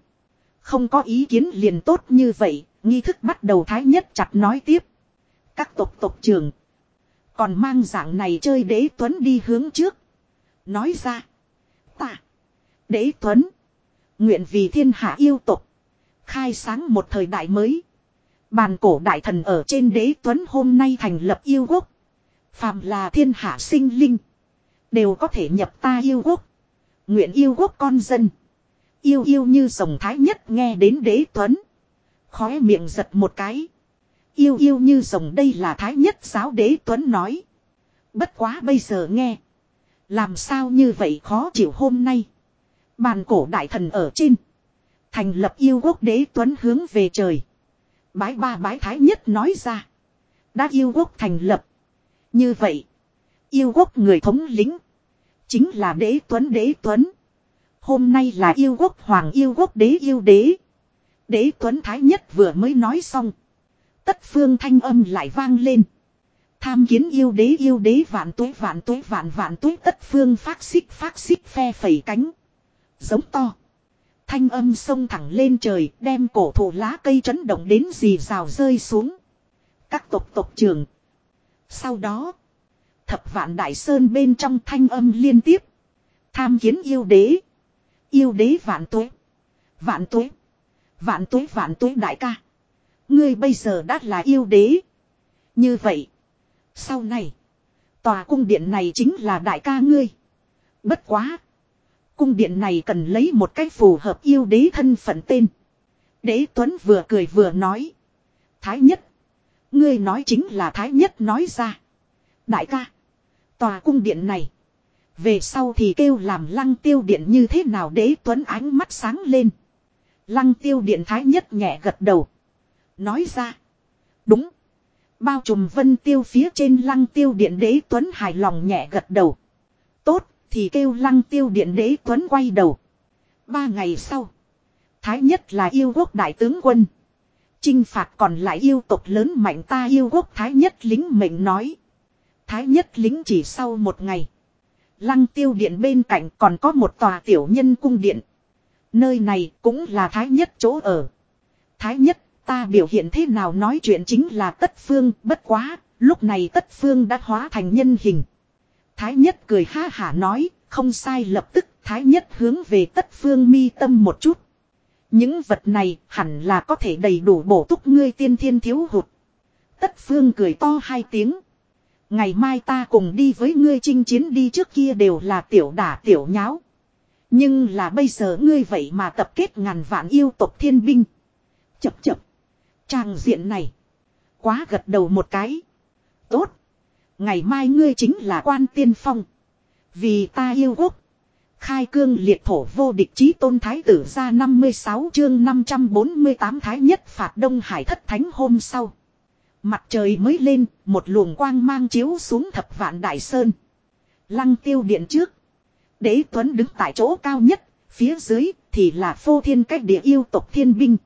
Không có ý kiến liền tốt như vậy, nghi thức bắt đầu thái nhất chặt nói tiếp. Các tộc tộc trưởng còn mang dạng này chơi đế tuấn đi hướng trước. Nói ra. Ta. Đế tuấn. Nguyện vì thiên hạ yêu tục. Khai sáng một thời đại mới. Bàn cổ đại thần ở trên đế tuấn hôm nay thành lập yêu quốc. Phàm là thiên hạ sinh linh. Đều có thể nhập ta yêu quốc. Nguyện yêu quốc con dân. Yêu yêu như rồng thái nhất nghe đến đế tuấn. Khóe miệng giật một cái. Yêu yêu như rồng đây là thái nhất giáo đế tuấn nói. Bất quá bây giờ nghe. Làm sao như vậy khó chịu hôm nay. Bàn cổ đại thần ở trên. Thành lập yêu quốc đế tuấn hướng về trời. Bái ba bái thái nhất nói ra. Đã yêu quốc thành lập. Như vậy. Yêu quốc người thống lĩnh. Chính là đế tuấn đế tuấn. Hôm nay là yêu quốc hoàng, yêu quốc đế, yêu đế. Đế tuấn thái nhất vừa mới nói xong. Tất phương thanh âm lại vang lên. Tham kiến yêu đế yêu đế vạn tuế vạn tuế, vạn vạn tuế tất phương phát xích phát xích phe phẩy cánh. Giống to. Thanh âm sông thẳng lên trời, đem cổ thụ lá cây chấn động đến dì rào rơi xuống. Các tộc tộc trường. Sau đó. Thập vạn đại sơn bên trong thanh âm liên tiếp. Tham kiến yêu đế. Yêu đế vạn tuế. Vạn tuế. Vạn tuế vạn tuế đại ca. Ngươi bây giờ đã là yêu đế. Như vậy. Sau này. Tòa cung điện này chính là đại ca ngươi. Bất quá. Cung điện này cần lấy một cách phù hợp yêu đế thân phận tên. Đế Tuấn vừa cười vừa nói. Thái nhất. Ngươi nói chính là Thái nhất nói ra. Đại ca. Tòa cung điện này. Về sau thì kêu làm lăng tiêu điện như thế nào đế tuấn ánh mắt sáng lên. Lăng tiêu điện thái nhất nhẹ gật đầu. Nói ra. Đúng. Bao trùm vân tiêu phía trên lăng tiêu điện đế tuấn hài lòng nhẹ gật đầu. Thì kêu lăng tiêu điện đế tuấn quay đầu. Ba ngày sau. Thái nhất là yêu quốc đại tướng quân. Chinh phạt còn lại yêu tộc lớn mạnh ta yêu quốc thái nhất lính mệnh nói. Thái nhất lính chỉ sau một ngày. Lăng tiêu điện bên cạnh còn có một tòa tiểu nhân cung điện. Nơi này cũng là thái nhất chỗ ở. Thái nhất, ta biểu hiện thế nào nói chuyện chính là tất phương, bất quá. Lúc này tất phương đã hóa thành nhân hình. Thái nhất cười ha hả nói, không sai lập tức, thái nhất hướng về tất phương mi tâm một chút. Những vật này hẳn là có thể đầy đủ bổ túc ngươi tiên thiên thiếu hụt. Tất phương cười to hai tiếng. Ngày mai ta cùng đi với ngươi chinh chiến đi trước kia đều là tiểu đả tiểu nháo. Nhưng là bây giờ ngươi vậy mà tập kết ngàn vạn yêu tộc thiên binh. Chập chập. Trang diện này. Quá gật đầu một cái. Tốt. Ngày mai ngươi chính là quan tiên phong. Vì ta yêu quốc. Khai cương liệt thổ vô địch chí tôn thái tử ra 56 chương 548 thái nhất phạt Đông Hải thất thánh hôm sau. Mặt trời mới lên, một luồng quang mang chiếu xuống thập vạn đại sơn. Lăng tiêu điện trước. Đế Tuấn đứng tại chỗ cao nhất, phía dưới thì là phô thiên cách địa yêu tộc thiên binh.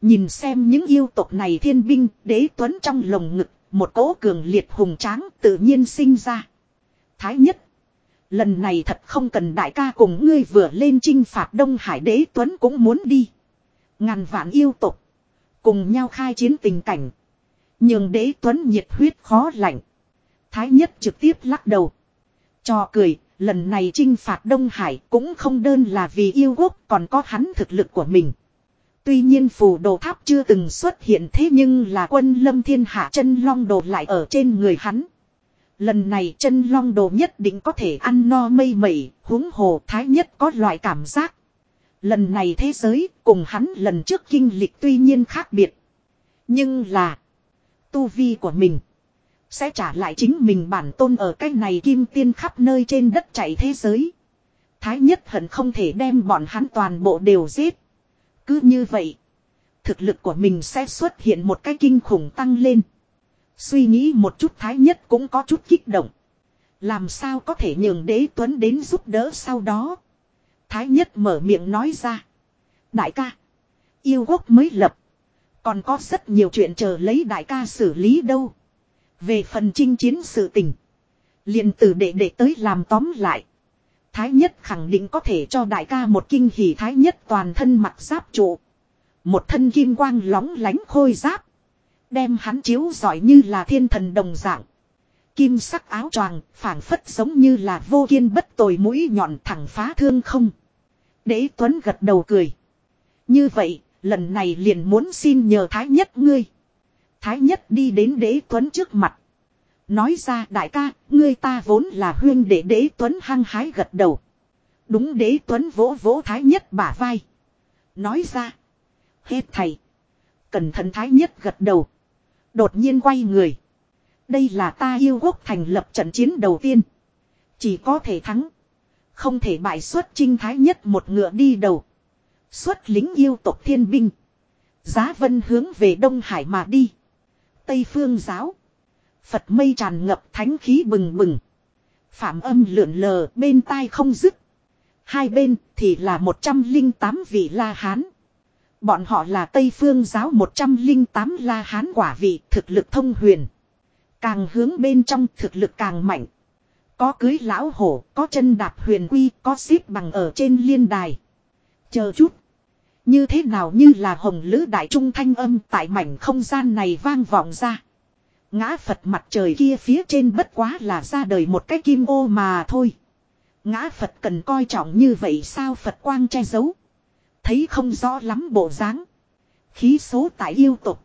Nhìn xem những yêu tộc này thiên binh, đế Tuấn trong lồng ngực, một cỗ cường liệt hùng tráng tự nhiên sinh ra. Thái nhất. Lần này thật không cần đại ca cùng ngươi vừa lên chinh phạt Đông Hải đế Tuấn cũng muốn đi. Ngàn vạn yêu tục. Cùng nhau khai chiến tình cảnh. Nhưng đế Tuấn nhiệt huyết khó lạnh. Thái nhất trực tiếp lắc đầu. Cho cười, lần này chinh phạt Đông Hải cũng không đơn là vì yêu quốc còn có hắn thực lực của mình. Tuy nhiên phù đồ tháp chưa từng xuất hiện thế nhưng là quân lâm thiên hạ chân long đồ lại ở trên người hắn. Lần này chân long đồ nhất định có thể ăn no mây mẩy, huống hồ thái nhất có loại cảm giác. Lần này thế giới cùng hắn lần trước kinh lịch tuy nhiên khác biệt. Nhưng là tu vi của mình sẽ trả lại chính mình bản tôn ở cái này kim tiên khắp nơi trên đất chạy thế giới. Thái nhất hận không thể đem bọn hắn toàn bộ đều giết. Cứ như vậy, thực lực của mình sẽ xuất hiện một cái kinh khủng tăng lên. Suy nghĩ một chút thái nhất cũng có chút kích động. Làm sao có thể nhường đế tuấn đến giúp đỡ sau đó. Thái nhất mở miệng nói ra. Đại ca. Yêu quốc mới lập. Còn có rất nhiều chuyện chờ lấy đại ca xử lý đâu. Về phần chinh chiến sự tình. liền từ đệ đệ tới làm tóm lại. Thái nhất khẳng định có thể cho đại ca một kinh hỉ thái nhất toàn thân mặc giáp trụ. Một thân kim quang lóng lánh khôi giáp. Đem hắn chiếu giỏi như là thiên thần đồng dạng. Kim sắc áo choàng phảng phất giống như là vô kiên bất tồi mũi nhọn thẳng phá thương không. Đế Tuấn gật đầu cười. Như vậy, lần này liền muốn xin nhờ Thái Nhất ngươi. Thái Nhất đi đến đế Tuấn trước mặt. Nói ra đại ca, ngươi ta vốn là huyên để đế Tuấn hăng hái gật đầu. Đúng đế Tuấn vỗ vỗ Thái Nhất bả vai. Nói ra. Hết thầy. Cẩn thận Thái Nhất gật đầu. Đột nhiên quay người. Đây là ta yêu quốc thành lập trận chiến đầu tiên. Chỉ có thể thắng. Không thể bại xuất trinh thái nhất một ngựa đi đầu. Xuất lính yêu tộc thiên binh. Giá vân hướng về Đông Hải mà đi. Tây phương giáo. Phật mây tràn ngập thánh khí bừng bừng. Phạm âm lượn lờ bên tai không dứt. Hai bên thì là 108 vị La Hán. Bọn họ là Tây Phương giáo 108 La Hán quả vị thực lực thông huyền. Càng hướng bên trong thực lực càng mạnh. Có cưới lão hổ, có chân đạp huyền quy, có xếp bằng ở trên liên đài. Chờ chút. Như thế nào như là hồng lữ đại trung thanh âm tại mảnh không gian này vang vọng ra. Ngã Phật mặt trời kia phía trên bất quá là ra đời một cái kim ô mà thôi. Ngã Phật cần coi trọng như vậy sao Phật quang che giấu. Thấy không rõ lắm bộ dáng. Khí số tại yêu tục.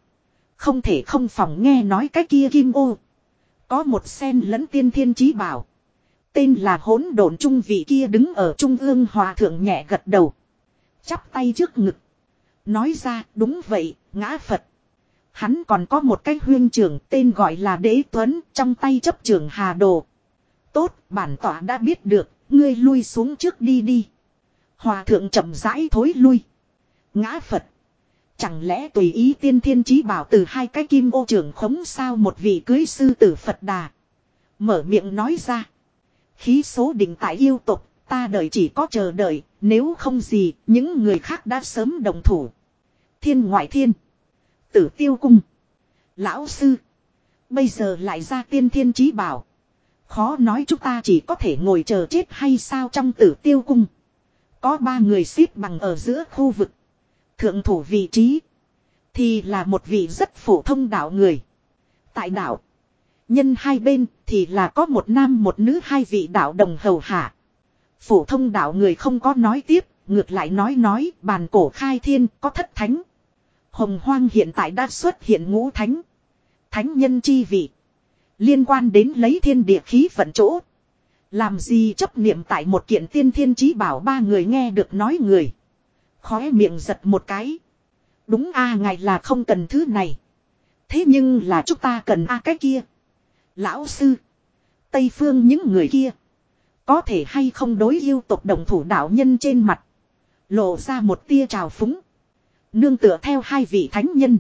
Không thể không phòng nghe nói cái kia kim ô. Có một sen lẫn tiên thiên chí bảo. Tên là hỗn độn trung vị kia đứng ở trung ương hòa thượng nhẹ gật đầu. Chắp tay trước ngực. Nói ra đúng vậy, ngã Phật. Hắn còn có một cái huyên trưởng tên gọi là Đế Tuấn trong tay chấp trưởng Hà Đồ. Tốt, bản tỏa đã biết được, ngươi lui xuống trước đi đi. Hòa thượng chậm rãi thối lui. Ngã Phật. Chẳng lẽ tùy ý tiên thiên chí bảo từ hai cái kim ô trưởng khống sao một vị cưới sư tử Phật đà. Mở miệng nói ra. Khí số định tại yêu tục, ta đợi chỉ có chờ đợi, nếu không gì, những người khác đã sớm đồng thủ. Thiên ngoại thiên. Tử tiêu cung. Lão sư. Bây giờ lại ra tiên thiên chí bảo. Khó nói chúng ta chỉ có thể ngồi chờ chết hay sao trong tử tiêu cung. Có ba người xếp bằng ở giữa khu vực. Thượng thủ vị trí. Thì là một vị rất phổ thông đạo người. Tại đạo. Nhân hai bên thì là có một nam một nữ hai vị đạo đồng hầu hạ. Phổ thông đạo người không có nói tiếp. Ngược lại nói nói, bàn cổ khai thiên, có thất thánh. Hồng hoang hiện tại đã xuất hiện ngũ thánh. Thánh nhân chi vị. Liên quan đến lấy thiên địa khí vận chỗ. Làm gì chấp niệm tại một kiện tiên thiên chí bảo ba người nghe được nói người. Khóe miệng giật một cái. Đúng a, ngài là không cần thứ này. Thế nhưng là chúng ta cần a cái kia. Lão sư. Tây phương những người kia. Có thể hay không đối yêu tộc đồng thủ đạo nhân trên mặt. Lộ ra một tia trào phúng. Nương tựa theo hai vị thánh nhân.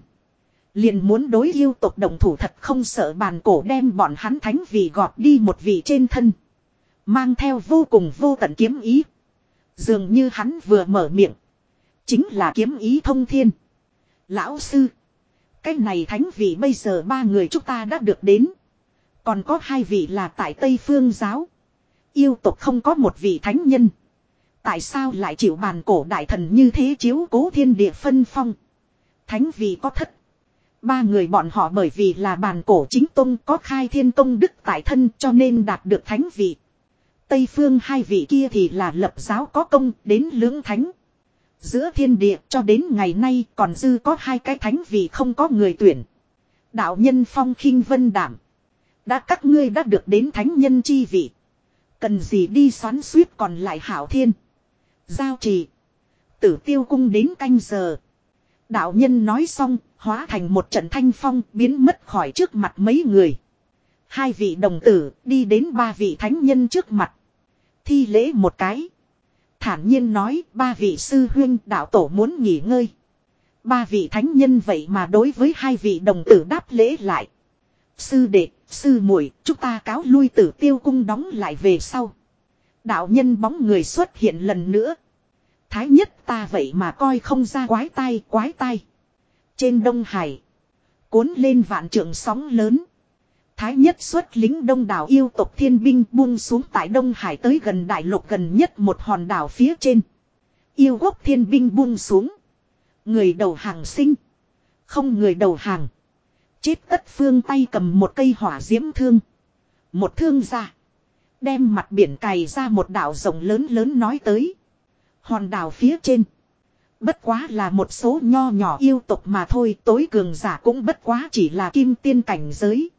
Liền muốn đối yêu tộc đồng thủ thật không sợ bàn cổ đem bọn hắn thánh vị gọt đi một vị trên thân. Mang theo vô cùng vô tận kiếm ý. Dường như hắn vừa mở miệng. Chính là kiếm ý thông thiên. Lão sư. Cái này thánh vị bây giờ ba người chúng ta đã được đến. Còn có hai vị là tại Tây Phương giáo. Yêu tộc không có một vị thánh nhân. Tại sao lại chịu bàn cổ đại thần như thế chiếu cố thiên địa phân phong. Thánh vị có thất. Ba người bọn họ bởi vì là bàn cổ chính tông có khai thiên công đức tại thân cho nên đạt được thánh vị. Tây phương hai vị kia thì là lập giáo có công đến lưỡng thánh. Giữa thiên địa cho đến ngày nay còn dư có hai cái thánh vị không có người tuyển. Đạo nhân phong khinh vân đảm. Đã các ngươi đã được đến thánh nhân chi vị. Cần gì đi xoắn suýt còn lại hảo thiên. Giao trì. Tử tiêu cung đến canh giờ. Đạo nhân nói xong, hóa thành một trận thanh phong biến mất khỏi trước mặt mấy người. Hai vị đồng tử đi đến ba vị thánh nhân trước mặt. Thi lễ một cái. Thản nhiên nói ba vị sư huyên đạo tổ muốn nghỉ ngơi. Ba vị thánh nhân vậy mà đối với hai vị đồng tử đáp lễ lại. Sư đệ, sư muội chúng ta cáo lui tử tiêu cung đóng lại về sau. Đạo nhân bóng người xuất hiện lần nữa. Thái nhất ta vậy mà coi không ra quái tai quái tai. Trên Đông Hải. Cuốn lên vạn trượng sóng lớn. Thái nhất xuất lính đông đảo yêu tộc thiên binh buông xuống tại Đông Hải tới gần đại lục gần nhất một hòn đảo phía trên. Yêu quốc thiên binh buông xuống. Người đầu hàng sinh. Không người đầu hàng. Chết tất phương tay cầm một cây hỏa diễm thương. Một thương ra. Đem mặt biển cày ra một đảo rộng lớn lớn nói tới. Hòn đảo phía trên. Bất quá là một số nho nhỏ yêu tục mà thôi tối cường giả cũng bất quá chỉ là kim tiên cảnh giới.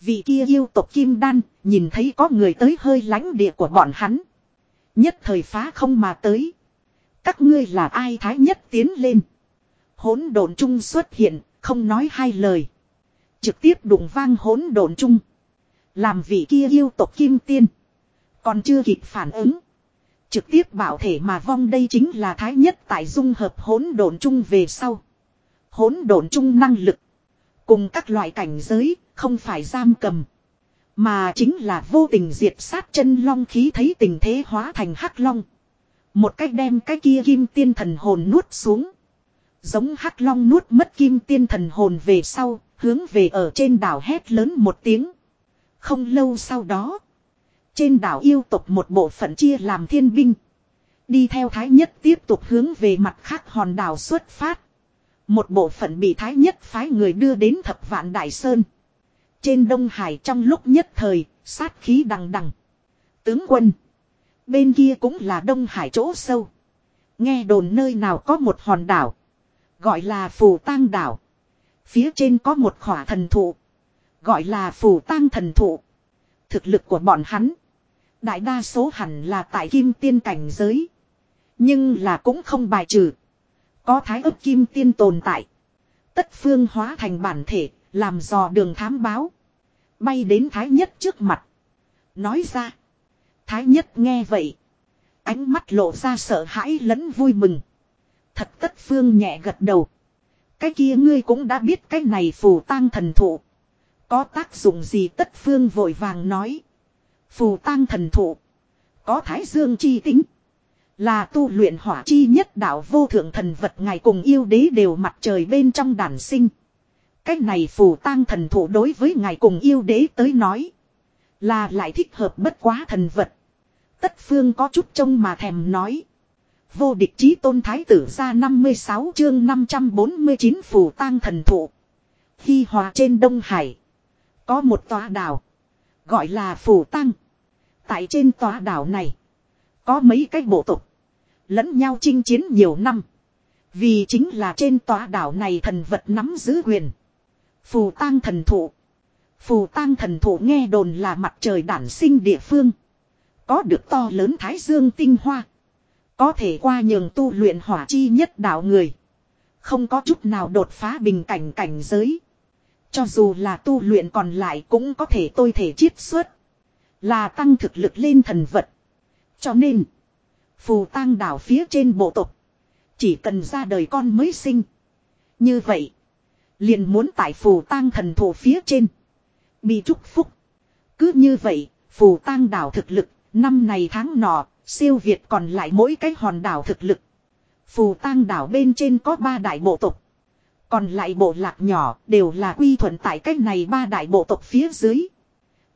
Vị kia yêu tục kim đan nhìn thấy có người tới hơi lánh địa của bọn hắn. Nhất thời phá không mà tới. Các ngươi là ai thái nhất tiến lên. Hỗn độn chung xuất hiện, không nói hai lời. Trực tiếp đụng vang hỗn độn chung. Làm vị kia yêu tộc kim tiên. Còn chưa kịp phản ứng. Trực tiếp bảo thể mà vong đây chính là thái nhất tại dung hợp hỗn độn chung về sau. Hỗn độn chung năng lực. Cùng các loại cảnh giới, không phải giam cầm. Mà chính là vô tình diệt sát chân long khí thấy tình thế hóa thành hắc long. Một cách đem cái kia kim tiên thần hồn nuốt xuống. Giống hắc long nuốt mất kim tiên thần hồn về sau, hướng về ở trên đảo hét lớn một tiếng. Không lâu sau đó, trên đảo yêu tộc một bộ phận chia làm thiên binh. Đi theo Thái Nhất tiếp tục hướng về mặt khác hòn đảo xuất phát. Một bộ phận bị Thái Nhất phái người đưa đến thập vạn Đại Sơn. Trên Đông Hải trong lúc nhất thời, sát khí đằng đằng. Tướng quân. Bên kia cũng là Đông Hải chỗ sâu. Nghe đồn nơi nào có một hòn đảo. Gọi là Phù Tang Đảo. Phía trên có một khỏa thần thụ. Gọi là Phù Tang Thần Thụ. Thực lực của bọn hắn. Đại đa số hẳn là tại kim tiên cảnh giới. Nhưng là cũng không bài trừ. Có thái ấp kim tiên tồn tại. Tất phương hóa thành bản thể, làm dò đường thám báo. Bay đến thái nhất trước mặt. Nói ra. Thái nhất nghe vậy. Ánh mắt lộ ra sợ hãi lẫn vui mừng. Thật tất phương nhẹ gật đầu. Cái kia ngươi cũng đã biết cái này phù tang thần thụ. Có tác dụng gì tất phương vội vàng nói. Phù tang thần thụ. Có thái dương chi tính. Là tu luyện hỏa chi nhất đạo vô thượng thần vật ngài cùng yêu đế đều mặt trời bên trong đàn sinh. Cái này phù tang thần thụ đối với ngài cùng yêu đế tới nói. Là lại thích hợp bất quá thần vật. Tất phương có chút trông mà thèm nói. Vô địch chí tôn thái tử ra 56 chương 549 phù tang thần thụ. Khi hòa trên Đông Hải. Có một tòa đảo. Gọi là phù tang. Tại trên tòa đảo này. Có mấy cái bộ tộc. Lẫn nhau chinh chiến nhiều năm. Vì chính là trên tòa đảo này thần vật nắm giữ quyền. Phù tang thần thụ. Phù tang thần thụ nghe đồn là mặt trời đản sinh địa phương. Có được to lớn thái dương tinh hoa. Có thể qua nhường tu luyện hỏa chi nhất đạo người. Không có chút nào đột phá bình cảnh cảnh giới. Cho dù là tu luyện còn lại cũng có thể tôi thể chiết xuất. Là tăng thực lực lên thần vật. Cho nên. Phù tang đảo phía trên bộ tộc. Chỉ cần ra đời con mới sinh. Như vậy. Liền muốn tại phù tang thần thổ phía trên. Bị chúc phúc. Cứ như vậy. Phù tang đảo thực lực. Năm này tháng nọ. Siêu Việt còn lại mỗi cái hòn đảo thực lực. Phù tang đảo bên trên có ba đại bộ tộc. Còn lại bộ lạc nhỏ đều là quy thuận tại cách này ba đại bộ tộc phía dưới.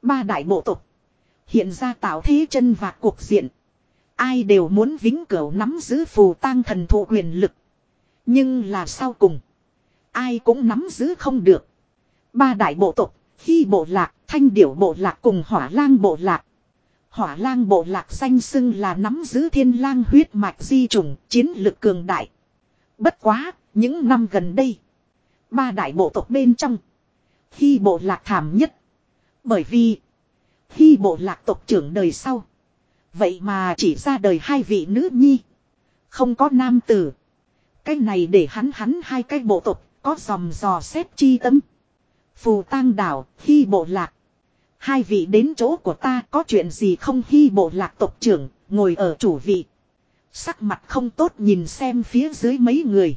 Ba đại bộ tộc. Hiện ra tạo thế chân và cuộc diện. Ai đều muốn vĩnh cửu nắm giữ phù tang thần thụ quyền lực. Nhưng là sau cùng. Ai cũng nắm giữ không được. Ba đại bộ tộc, khi bộ lạc, thanh điểu bộ lạc cùng hỏa lang bộ lạc. Hỏa lang bộ lạc danh xưng là nắm giữ thiên lang huyết mạch di trùng, chiến lực cường đại. Bất quá, những năm gần đây. Ba đại bộ tộc bên trong. Khi bộ lạc thảm nhất. Bởi vì. Hy bộ lạc tộc trưởng đời sau. Vậy mà chỉ ra đời hai vị nữ nhi. Không có nam tử. Cái này để hắn hắn hai cái bộ tộc có dòm dò xét chi tâm. Phù tang đảo, hy bộ lạc. Hai vị đến chỗ của ta có chuyện gì không hy bộ lạc tộc trưởng, ngồi ở chủ vị. Sắc mặt không tốt nhìn xem phía dưới mấy người.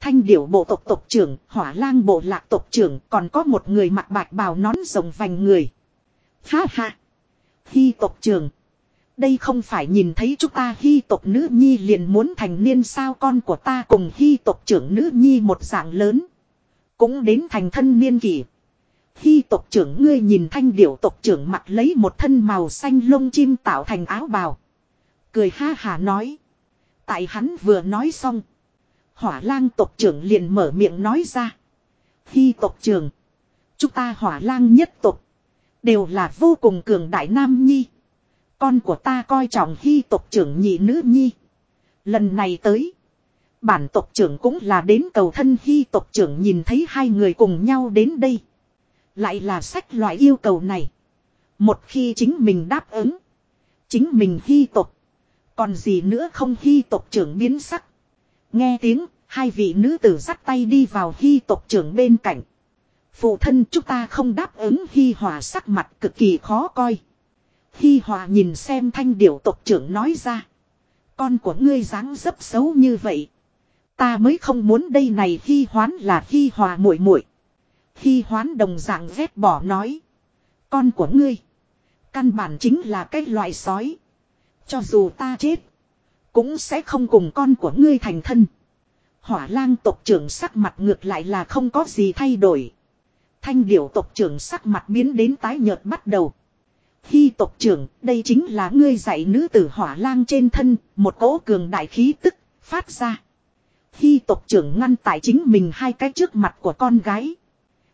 Thanh điểu bộ tộc tộc trưởng, hỏa lang bộ lạc tộc trưởng, còn có một người mặc bạch bào nón rồng vành người. Ha ha! Hy tộc trưởng. Đây không phải nhìn thấy chúng ta hy tộc nữ nhi liền muốn thành niên sao con của ta cùng hy tộc trưởng nữ nhi một dạng lớn. Cũng đến thành thân niên kỷ. Hy tộc trưởng ngươi nhìn thanh điểu tộc trưởng mặc lấy một thân màu xanh lông chim tạo thành áo bào. Cười ha hà nói. Tại hắn vừa nói xong. Hỏa lang tộc trưởng liền mở miệng nói ra. Hy tộc trưởng. Chúng ta hỏa lang nhất tộc. Đều là vô cùng cường đại nam nhi. Con của ta coi trọng hy tộc trưởng nhị nữ nhi. Lần này tới. Bản tộc trưởng cũng là đến cầu thân hy tộc trưởng nhìn thấy hai người cùng nhau đến đây. Lại là sách loại yêu cầu này. Một khi chính mình đáp ứng. Chính mình hy tộc. Còn gì nữa không hy tộc trưởng biến sắc. Nghe tiếng, hai vị nữ tử dắt tay đi vào hy tộc trưởng bên cạnh. Phụ thân chúng ta không đáp ứng Hi hòa sắc mặt cực kỳ khó coi. Hi hòa nhìn xem thanh điểu tộc trưởng nói ra. Con của ngươi dáng dấp xấu như vậy. Ta mới không muốn đây này Hi hoán là Hi hòa muội muội. Hi hoán đồng dạng ghét bỏ nói. Con của ngươi. Căn bản chính là cái loại sói. Cho dù ta chết. Cũng sẽ không cùng con của ngươi thành thân. Hỏa lang tộc trưởng sắc mặt ngược lại là không có gì thay đổi. Thanh điểu tộc trưởng sắc mặt biến đến tái nhợt bắt đầu. Khi tộc trưởng, đây chính là ngươi dạy nữ tử hỏa lang trên thân, một cỗ cường đại khí tức, phát ra. Khi tộc trưởng ngăn tại chính mình hai cái trước mặt của con gái.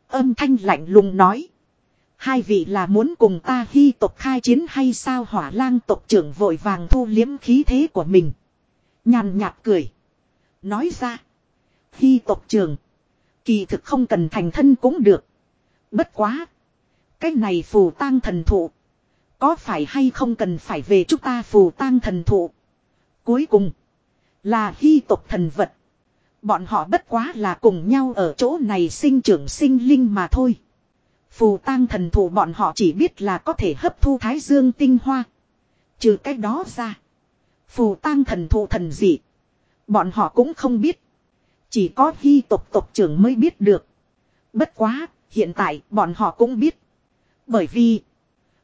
Âm thanh lạnh lùng nói. Hai vị là muốn cùng ta khi tộc khai chiến hay sao hỏa lang tộc trưởng vội vàng thu liếm khí thế của mình. Nhàn nhạt cười. Nói ra. Khi tộc trưởng. Kỳ thực không cần thành thân cũng được. Bất quá. Cái này phù tang thần thụ. Có phải hay không cần phải về chúng ta phù tang thần thụ. Cuối cùng. Là hy tộc thần vật. Bọn họ bất quá là cùng nhau ở chỗ này sinh trưởng sinh linh mà thôi. Phù tang thần thụ bọn họ chỉ biết là có thể hấp thu thái dương tinh hoa. Trừ cái đó ra. Phù tang thần thụ thần dị. Bọn họ cũng không biết. Chỉ có hy tộc tộc trưởng mới biết được. Bất quá, hiện tại bọn họ cũng biết. Bởi vì,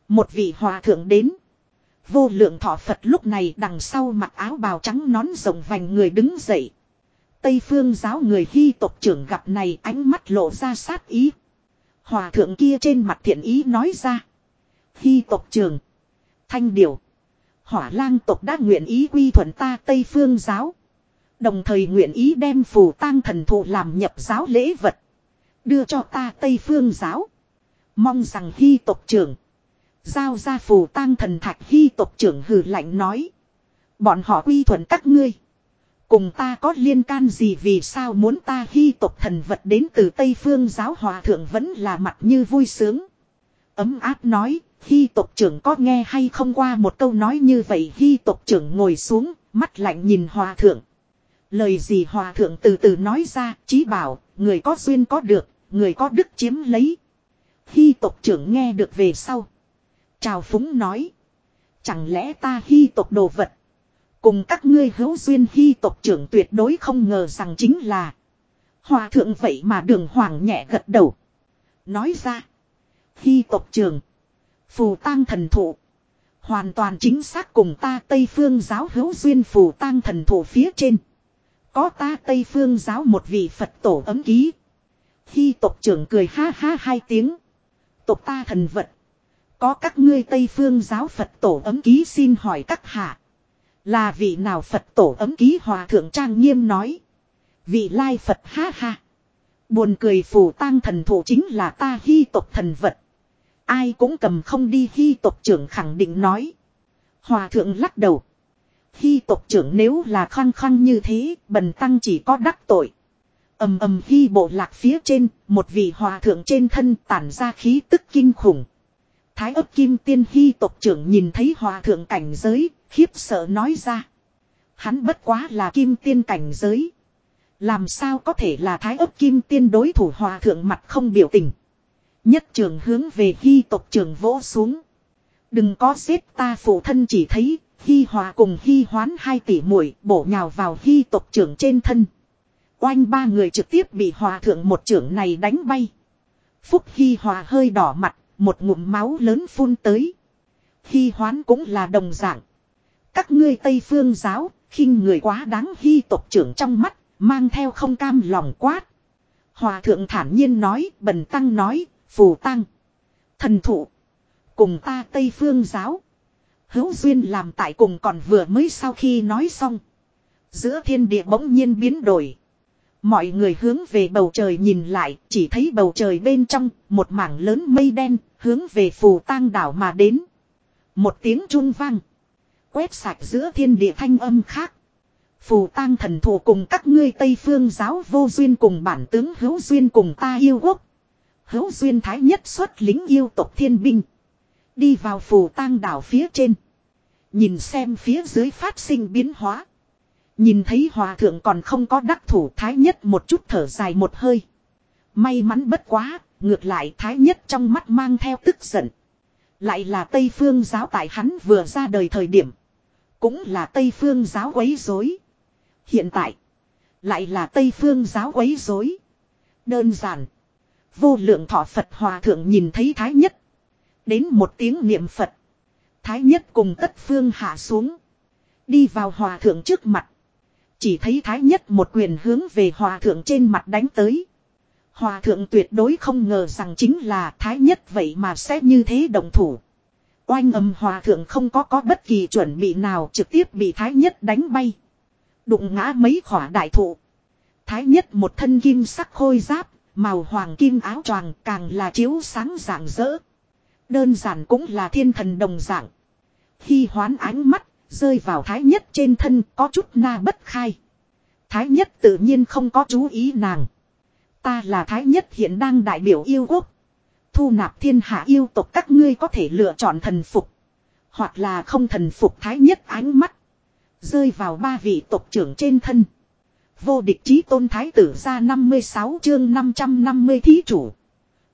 một vị hòa thượng đến. Vô lượng thọ Phật lúc này đằng sau mặc áo bào trắng nón rộng vành người đứng dậy. Tây phương giáo người hy tộc trưởng gặp này ánh mắt lộ ra sát ý. Hòa thượng kia trên mặt thiện ý nói ra. Hy tộc trưởng. Thanh điều. Hỏa lang tộc đã nguyện ý quy thuận ta Tây phương giáo. Đồng thời nguyện ý đem phù tang thần thụ làm nhập giáo lễ vật. Đưa cho ta Tây phương giáo. Mong rằng hy tộc trưởng. Giao ra phù tang thần thạch hy tộc trưởng hừ lạnh nói. Bọn họ quy thuận các ngươi. Cùng ta có liên can gì vì sao muốn ta hy tộc thần vật đến từ Tây Phương giáo hòa thượng vẫn là mặt như vui sướng. Ấm áp nói, hy tộc trưởng có nghe hay không qua một câu nói như vậy hy tộc trưởng ngồi xuống, mắt lạnh nhìn hòa thượng. Lời gì hòa thượng từ từ nói ra, chí bảo, người có duyên có được, người có đức chiếm lấy. Hy tộc trưởng nghe được về sau. Chào phúng nói. Chẳng lẽ ta hy tộc đồ vật. Cùng các ngươi hữu duyên hy tộc trưởng tuyệt đối không ngờ rằng chính là. Hòa thượng vậy mà đường hoàng nhẹ gật đầu. Nói ra. Hy tộc trưởng. Phù tang thần thụ. Hoàn toàn chính xác cùng ta Tây Phương giáo hữu duyên phù tang thần thụ phía trên. Có ta Tây Phương giáo một vị Phật tổ ấm ký. Khi tộc trưởng cười ha ha hai tiếng. Tộc ta thần vật. Có các ngươi Tây Phương giáo Phật tổ ấm ký xin hỏi các hạ. Là vị nào Phật tổ ấm ký hòa thượng trang nghiêm nói. Vị lai Phật ha ha. Buồn cười phù tang thần thủ chính là ta hy tộc thần vật. Ai cũng cầm không đi hy tộc trưởng khẳng định nói. Hòa thượng lắc đầu. Hy tộc trưởng nếu là khăng khăng như thế, bần tăng chỉ có đắc tội ầm ầm hy bộ lạc phía trên, một vị hòa thượng trên thân tản ra khí tức kinh khủng. Thái ấp kim tiên hy tộc trưởng nhìn thấy hòa thượng cảnh giới, khiếp sợ nói ra. Hắn bất quá là kim tiên cảnh giới. Làm sao có thể là thái ấp kim tiên đối thủ hòa thượng mặt không biểu tình. Nhất trường hướng về hy tộc trưởng vỗ xuống. Đừng có xếp ta phụ thân chỉ thấy hy hòa cùng hy hoán hai tỷ muội bổ nhào vào hy tộc trưởng trên thân. Oanh ba người trực tiếp bị hòa thượng một trưởng này đánh bay. Phúc hy hòa hơi đỏ mặt, một ngụm máu lớn phun tới. Hy hoán cũng là đồng dạng. Các ngươi Tây Phương giáo, khinh người quá đáng hy tộc trưởng trong mắt, mang theo không cam lòng quát. Hòa thượng thản nhiên nói, bần tăng nói, phù tăng. Thần thụ. Cùng ta Tây Phương giáo. Hữu duyên làm tại cùng còn vừa mới sau khi nói xong. Giữa thiên địa bỗng nhiên biến đổi. Mọi người hướng về bầu trời nhìn lại, chỉ thấy bầu trời bên trong, một mảng lớn mây đen, hướng về phù tang đảo mà đến. Một tiếng trung vang. Quét sạch giữa thiên địa thanh âm khác. Phù tang thần thù cùng các ngươi Tây Phương giáo vô duyên cùng bản tướng hữu duyên cùng ta yêu quốc. Hữu duyên thái nhất xuất lính yêu tộc thiên binh. Đi vào phù tang đảo phía trên. Nhìn xem phía dưới phát sinh biến hóa. Nhìn thấy hòa thượng còn không có đắc thủ thái nhất một chút thở dài một hơi. May mắn bất quá, ngược lại thái nhất trong mắt mang theo tức giận. Lại là Tây Phương giáo tại hắn vừa ra đời thời điểm. Cũng là Tây Phương giáo quấy rối. Hiện tại, lại là Tây Phương giáo quấy rối. Đơn giản. Vô lượng thọ Phật Hòa Thượng nhìn thấy Thái Nhất. Đến một tiếng niệm Phật. Thái Nhất cùng tất phương hạ xuống. Đi vào Hòa Thượng trước mặt. Chỉ thấy Thái Nhất một quyền hướng về Hòa Thượng trên mặt đánh tới. Hòa Thượng tuyệt đối không ngờ rằng chính là Thái Nhất vậy mà sẽ như thế đồng thủ. Oanh âm Hòa Thượng không có có bất kỳ chuẩn bị nào trực tiếp bị Thái Nhất đánh bay. Đụng ngã mấy khỏa đại thụ. Thái Nhất một thân kim sắc khôi giáp, màu hoàng kim áo choàng càng là chiếu sáng rạng rỡ. Đơn giản cũng là thiên thần đồng dạng. Khi hoán ánh mắt, rơi vào thái nhất trên thân, có chút na bất khai. Thái nhất tự nhiên không có chú ý nàng. Ta là thái nhất hiện đang đại biểu yêu quốc. Thu nạp thiên hạ yêu tộc các ngươi có thể lựa chọn thần phục. Hoặc là không thần phục thái nhất ánh mắt. Rơi vào ba vị tộc trưởng trên thân. Vô địch chí tôn thái tử ra 56 chương 550 thí chủ.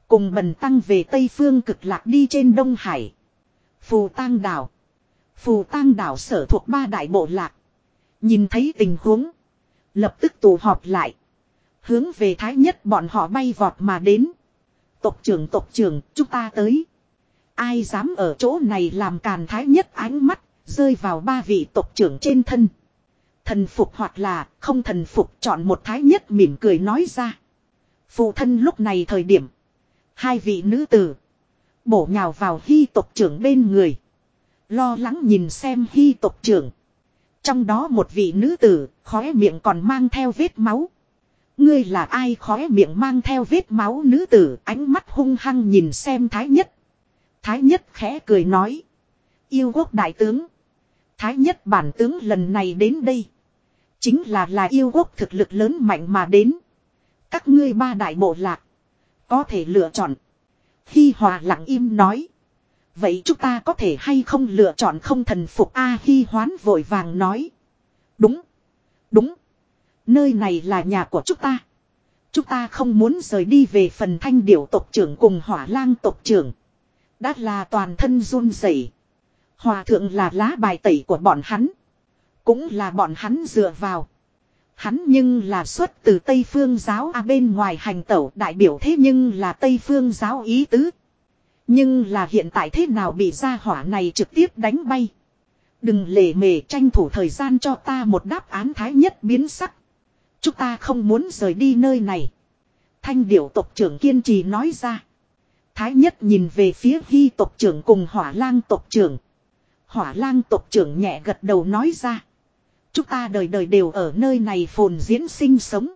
Cùng bần tăng về Tây Phương cực lạc đi trên Đông Hải. Phù tang đảo. Phù tang đảo sở thuộc ba đại bộ lạc. Nhìn thấy tình huống. Lập tức tụ họp lại. Hướng về thái nhất bọn họ bay vọt mà đến. Tộc trưởng tộc trưởng, chúng ta tới. Ai dám ở chỗ này làm càn thái nhất ánh mắt. Rơi vào ba vị tộc trưởng trên thân. Thần phục hoặc là không thần phục chọn một thái nhất mỉm cười nói ra. Phụ thân lúc này thời điểm. Hai vị nữ tử. Bổ nhào vào hy tộc trưởng bên người. Lo lắng nhìn xem hy tộc trưởng. Trong đó một vị nữ tử, khóe miệng còn mang theo vết máu. Ngươi là ai khóe miệng mang theo vết máu nữ tử, ánh mắt hung hăng nhìn xem Thái Nhất. Thái Nhất khẽ cười nói. Yêu quốc đại tướng. Thái Nhất bản tướng lần này đến đây. Chính là là yêu quốc thực lực lớn mạnh mà đến. Các ngươi ba đại bộ lạc. Có thể lựa chọn. khi Hòa lặng im nói. Vậy chúng ta có thể hay không lựa chọn không thần phục A Hy hoán vội vàng nói. Đúng. Đúng. Nơi này là nhà của chúng ta. Chúng ta không muốn rời đi về phần thanh điểu tộc trưởng cùng hỏa lang tộc trưởng. Đã là toàn thân run rẩy. Hòa thượng là lá bài tẩy của bọn hắn. Cũng là bọn hắn dựa vào. Hắn nhưng là xuất từ Tây Phương giáo à bên ngoài hành tẩu đại biểu thế nhưng là Tây Phương giáo ý tứ. Nhưng là hiện tại thế nào bị gia hỏa này trực tiếp đánh bay. Đừng lề mề tranh thủ thời gian cho ta một đáp án thái nhất biến sắc. Chúng ta không muốn rời đi nơi này. Thanh điểu tộc trưởng kiên trì nói ra. Thái nhất nhìn về phía hy tộc trưởng cùng hỏa lang tộc trưởng. Hỏa lang tộc trưởng nhẹ gật đầu nói ra. Chúng ta đời đời đều ở nơi này phồn diễn sinh sống.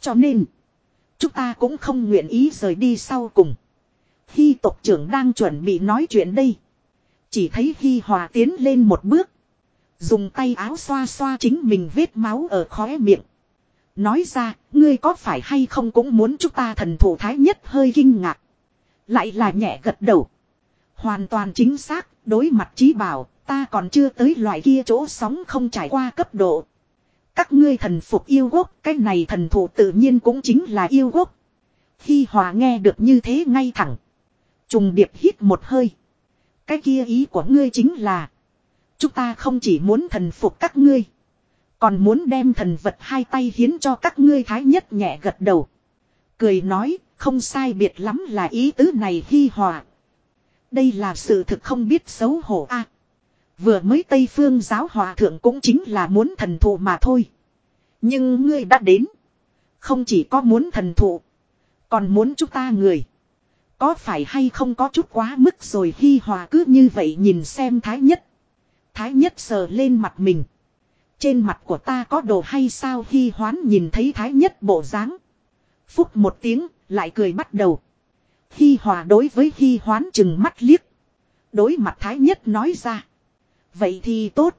Cho nên, chúng ta cũng không nguyện ý rời đi sau cùng. Hy tộc trưởng đang chuẩn bị nói chuyện đây. Chỉ thấy Hy Hòa tiến lên một bước. Dùng tay áo xoa xoa chính mình vết máu ở khóe miệng. Nói ra, ngươi có phải hay không cũng muốn chúng ta thần thủ thái nhất hơi kinh ngạc. Lại là nhẹ gật đầu. Hoàn toàn chính xác, đối mặt trí bảo, ta còn chưa tới loại kia chỗ sóng không trải qua cấp độ. Các ngươi thần phục yêu quốc, cái này thần thủ tự nhiên cũng chính là yêu quốc. Khi hòa nghe được như thế ngay thẳng. Trùng điệp hít một hơi. Cái kia ý của ngươi chính là. Chúng ta không chỉ muốn thần phục các ngươi. Còn muốn đem thần vật hai tay hiến cho các ngươi thái nhất nhẹ gật đầu. Cười nói, không sai biệt lắm là ý tứ này hi hòa. Đây là sự thực không biết xấu hổ a. vừa mới Tây Phương giáo hòa thượng cũng chính là muốn thần thụ mà thôi. Nhưng ngươi đã đến. Không chỉ có muốn thần thụ. Còn muốn chúng ta người. Có phải hay không có chút quá mức rồi hi hòa cứ như vậy nhìn xem thái nhất. Thái nhất sờ lên mặt mình. Trên mặt của ta có đồ hay sao hi hoán nhìn thấy thái nhất bộ dáng Phúc một tiếng, lại cười bắt đầu. Hi hòa đối với hi hoán chừng mắt liếc. Đối mặt thái nhất nói ra. Vậy thì tốt.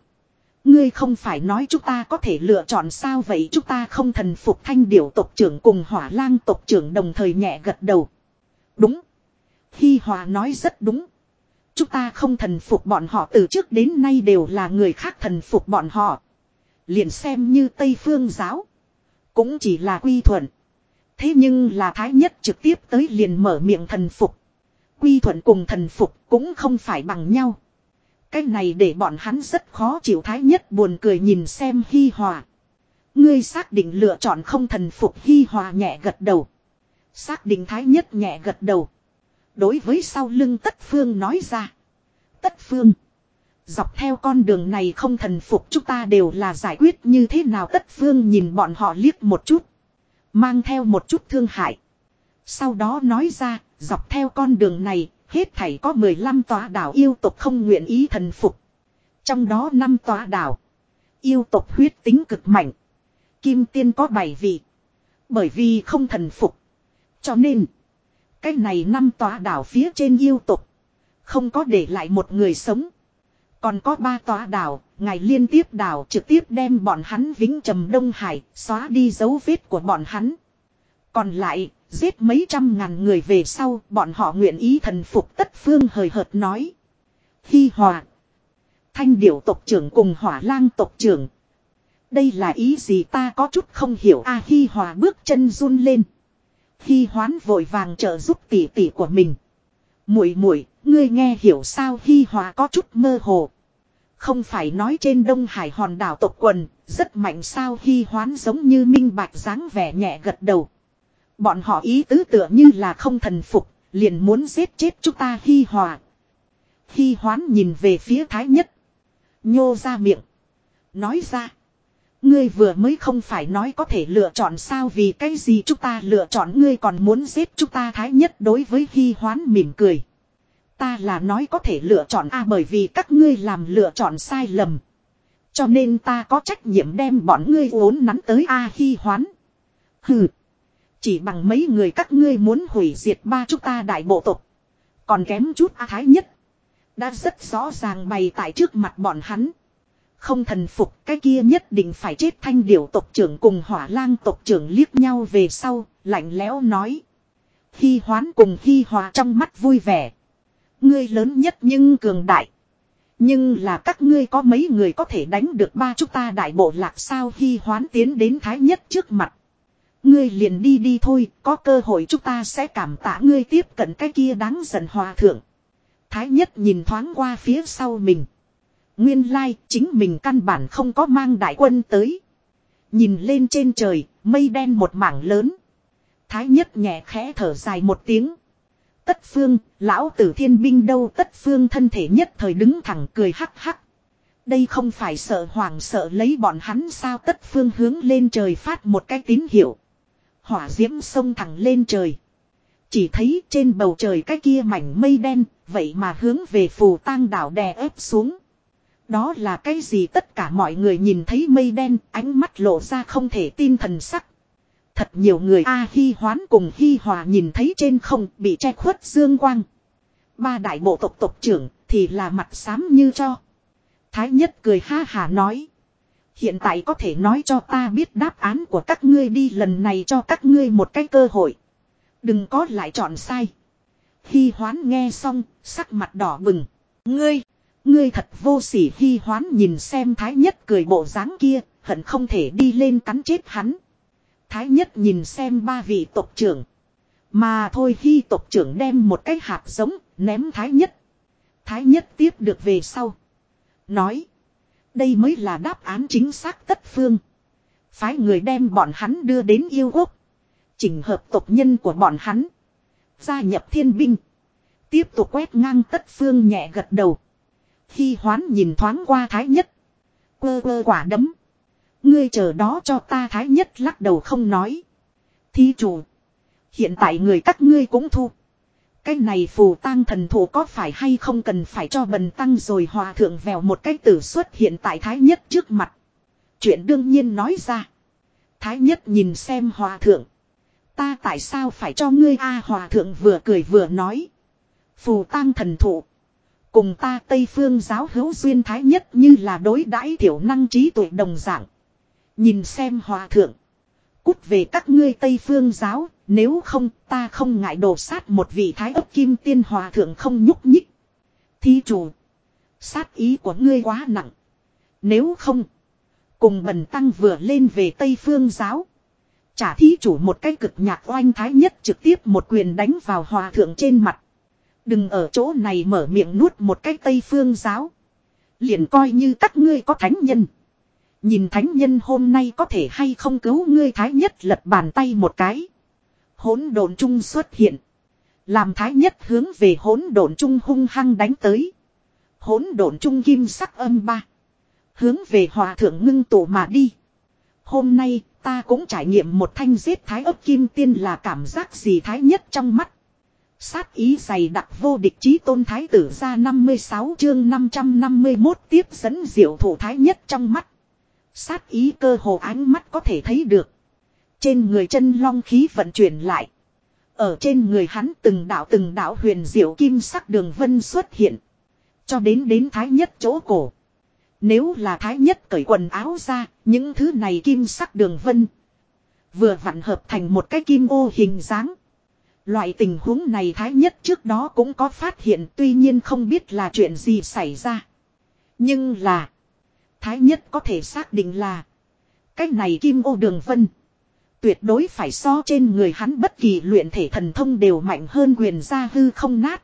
Ngươi không phải nói chúng ta có thể lựa chọn sao vậy chúng ta không thần phục thanh điểu tộc trưởng cùng hỏa lang tộc trưởng đồng thời nhẹ gật đầu. Đúng. Hi Hòa nói rất đúng. Chúng ta không thần phục bọn họ từ trước đến nay đều là người khác thần phục bọn họ. Liền xem như Tây Phương giáo. Cũng chỉ là quy thuận. Thế nhưng là Thái Nhất trực tiếp tới liền mở miệng thần phục. Quy thuận cùng thần phục cũng không phải bằng nhau. Cái này để bọn hắn rất khó chịu Thái Nhất buồn cười nhìn xem Hi Hòa. Ngươi xác định lựa chọn không thần phục Hi Hòa nhẹ gật đầu. Xác định Thái Nhất nhẹ gật đầu. Đối với sau lưng tất phương nói ra. Tất phương. Dọc theo con đường này không thần phục chúng ta đều là giải quyết như thế nào tất phương nhìn bọn họ liếc một chút. Mang theo một chút thương hại. Sau đó nói ra, dọc theo con đường này, hết thảy có 15 tòa đảo yêu tộc không nguyện ý thần phục. Trong đó năm tòa đảo. Yêu tộc huyết tính cực mạnh. Kim tiên có 7 vị. Bởi vì không thần phục. Cho nên. Cái này năm tòa đảo phía trên yêu tục. Không có để lại một người sống. Còn có ba tòa đảo, ngài liên tiếp đảo trực tiếp đem bọn hắn vĩnh trầm Đông Hải, xóa đi dấu vết của bọn hắn. Còn lại, giết mấy trăm ngàn người về sau, bọn họ nguyện ý thần phục tất phương hời hợt nói. Hy hòa. Thanh điểu tộc trưởng cùng hỏa lang tộc trưởng. Đây là ý gì ta có chút không hiểu a hy hòa bước chân run lên. Hy hoán vội vàng trợ giúp tỷ tỷ của mình. Muội muội, ngươi nghe hiểu sao Hy hòa có chút mơ hồ. Không phải nói trên Đông Hải hòn đảo tộc quần, rất mạnh sao Hy hoán giống như minh bạch dáng vẻ nhẹ gật đầu. Bọn họ ý tứ tựa như là không thần phục, liền muốn giết chết chúng ta Hy hòa. Hy hoán nhìn về phía thái nhất. Nhô ra miệng. Nói ra. Ngươi vừa mới không phải nói có thể lựa chọn sao vì cái gì chúng ta lựa chọn ngươi còn muốn giết chúng ta thái nhất đối với Hy hoán mỉm cười. Ta là nói có thể lựa chọn a bởi vì các ngươi làm lựa chọn sai lầm. Cho nên ta có trách nhiệm đem bọn ngươi uốn nắn tới a Hy hoán. Hừ. Chỉ bằng mấy người các ngươi muốn hủy diệt ba chúng ta đại bộ tộc. Còn kém chút a thái nhất. Đã rất rõ ràng bày tại trước mặt bọn hắn. Không thần phục cái kia nhất định phải chết thanh điểu tộc trưởng cùng hỏa lang tộc trưởng liếc nhau về sau, lạnh lẽo nói. Hy hoán cùng hy hòa trong mắt vui vẻ. Ngươi lớn nhất nhưng cường đại. Nhưng là các ngươi có mấy người có thể đánh được ba chúng ta đại bộ lạc sao hy hoán tiến đến thái nhất trước mặt. Ngươi liền đi đi thôi, có cơ hội chúng ta sẽ cảm tạ ngươi tiếp cận cái kia đáng giận hòa thượng. Thái nhất nhìn thoáng qua phía sau mình. Nguyên lai chính mình căn bản không có mang đại quân tới. Nhìn lên trên trời, mây đen một mảng lớn. Thái nhất nhẹ khẽ thở dài một tiếng. Tất phương, lão tử thiên binh đâu tất phương thân thể nhất thời đứng thẳng cười hắc hắc. Đây không phải sợ hoàng sợ lấy bọn hắn sao tất phương hướng lên trời phát một cái tín hiệu. Hỏa diễm sông thẳng lên trời. Chỉ thấy trên bầu trời cái kia mảnh mây đen, vậy mà hướng về phù tang đảo đè ép xuống. Đó là cái gì tất cả mọi người nhìn thấy mây đen, ánh mắt lộ ra không thể tin thần sắc. Thật nhiều người A à, hy hoán cùng hy hòa nhìn thấy trên không bị che khuất dương quang. Ba đại bộ tộc tộc trưởng thì là mặt xám như cho. Thái nhất cười ha hà nói. Hiện tại có thể nói cho ta biết đáp án của các ngươi đi lần này cho các ngươi một cái cơ hội. Đừng có lại chọn sai. hy hoán nghe xong, sắc mặt đỏ bừng. Ngươi, ngươi thật vô sỉ Hi hoán nhìn xem thái nhất cười bộ dáng kia, hận không thể đi lên cắn chết hắn. Thái nhất nhìn xem ba vị tộc trưởng. Mà thôi khi tộc trưởng đem một cái hạt giống ném thái nhất. Thái nhất tiếp được về sau. Nói. Đây mới là đáp án chính xác tất phương. Phái người đem bọn hắn đưa đến yêu quốc. Chỉnh hợp tộc nhân của bọn hắn. Gia nhập thiên binh. Tiếp tục quét ngang tất phương nhẹ gật đầu. Khi hoán nhìn thoáng qua thái nhất. Quơ quơ quả đấm. Ngươi chờ đó cho ta thái nhất lắc đầu không nói. Thí chủ. Hiện tại người các ngươi cũng thu. Cái này phù tang thần thủ có phải hay không cần phải cho bần tăng rồi hòa thượng vèo một cái tử xuất hiện tại thái nhất trước mặt. Chuyện đương nhiên nói ra. Thái nhất nhìn xem hòa thượng. Ta tại sao phải cho ngươi a hòa thượng vừa cười vừa nói. Phù tang thần thụ. Cùng ta Tây Phương giáo hữu duyên thái nhất như là đối đãi thiểu năng trí tuệ đồng dạng. Nhìn xem hòa thượng. Cút về các ngươi Tây Phương giáo, nếu không ta không ngại đổ sát một vị thái ấp kim tiên hòa thượng không nhúc nhích. Thí chủ. Sát ý của ngươi quá nặng. Nếu không. Cùng bần tăng vừa lên về Tây Phương giáo. Trả thí chủ một cái cực nhạc oanh thái nhất trực tiếp một quyền đánh vào hòa thượng trên mặt. Đừng ở chỗ này mở miệng nuốt một cái Tây Phương giáo. Liền coi như các ngươi có thánh nhân. Nhìn thánh nhân hôm nay có thể hay không cứu ngươi thái nhất lật bàn tay một cái. Hỗn độn trung xuất hiện. Làm thái nhất hướng về hỗn độn trung hung hăng đánh tới. Hỗn độn trung kim sắc âm ba. Hướng về hòa thượng ngưng tụ mà đi. Hôm nay, ta cũng trải nghiệm một thanh giết thái ấp kim tiên là cảm giác gì thái nhất trong mắt. Sát ý dày đặc vô địch chí tôn thái tử ra 56 chương 551 tiếp dẫn diệu thủ thái nhất trong mắt. Sát ý cơ hồ ánh mắt có thể thấy được. Trên người chân long khí vận chuyển lại. Ở trên người hắn từng đạo từng đạo huyền diệu kim sắc đường vân xuất hiện. Cho đến đến thái nhất chỗ cổ. Nếu là thái nhất cởi quần áo ra, những thứ này kim sắc đường vân. Vừa vặn hợp thành một cái kim ô hình dáng. Loại tình huống này thái nhất trước đó cũng có phát hiện tuy nhiên không biết là chuyện gì xảy ra. Nhưng là. Thái nhất có thể xác định là. Cái này kim ô đường vân. Tuyệt đối phải so trên người hắn bất kỳ luyện thể thần thông đều mạnh hơn quyền gia hư không nát.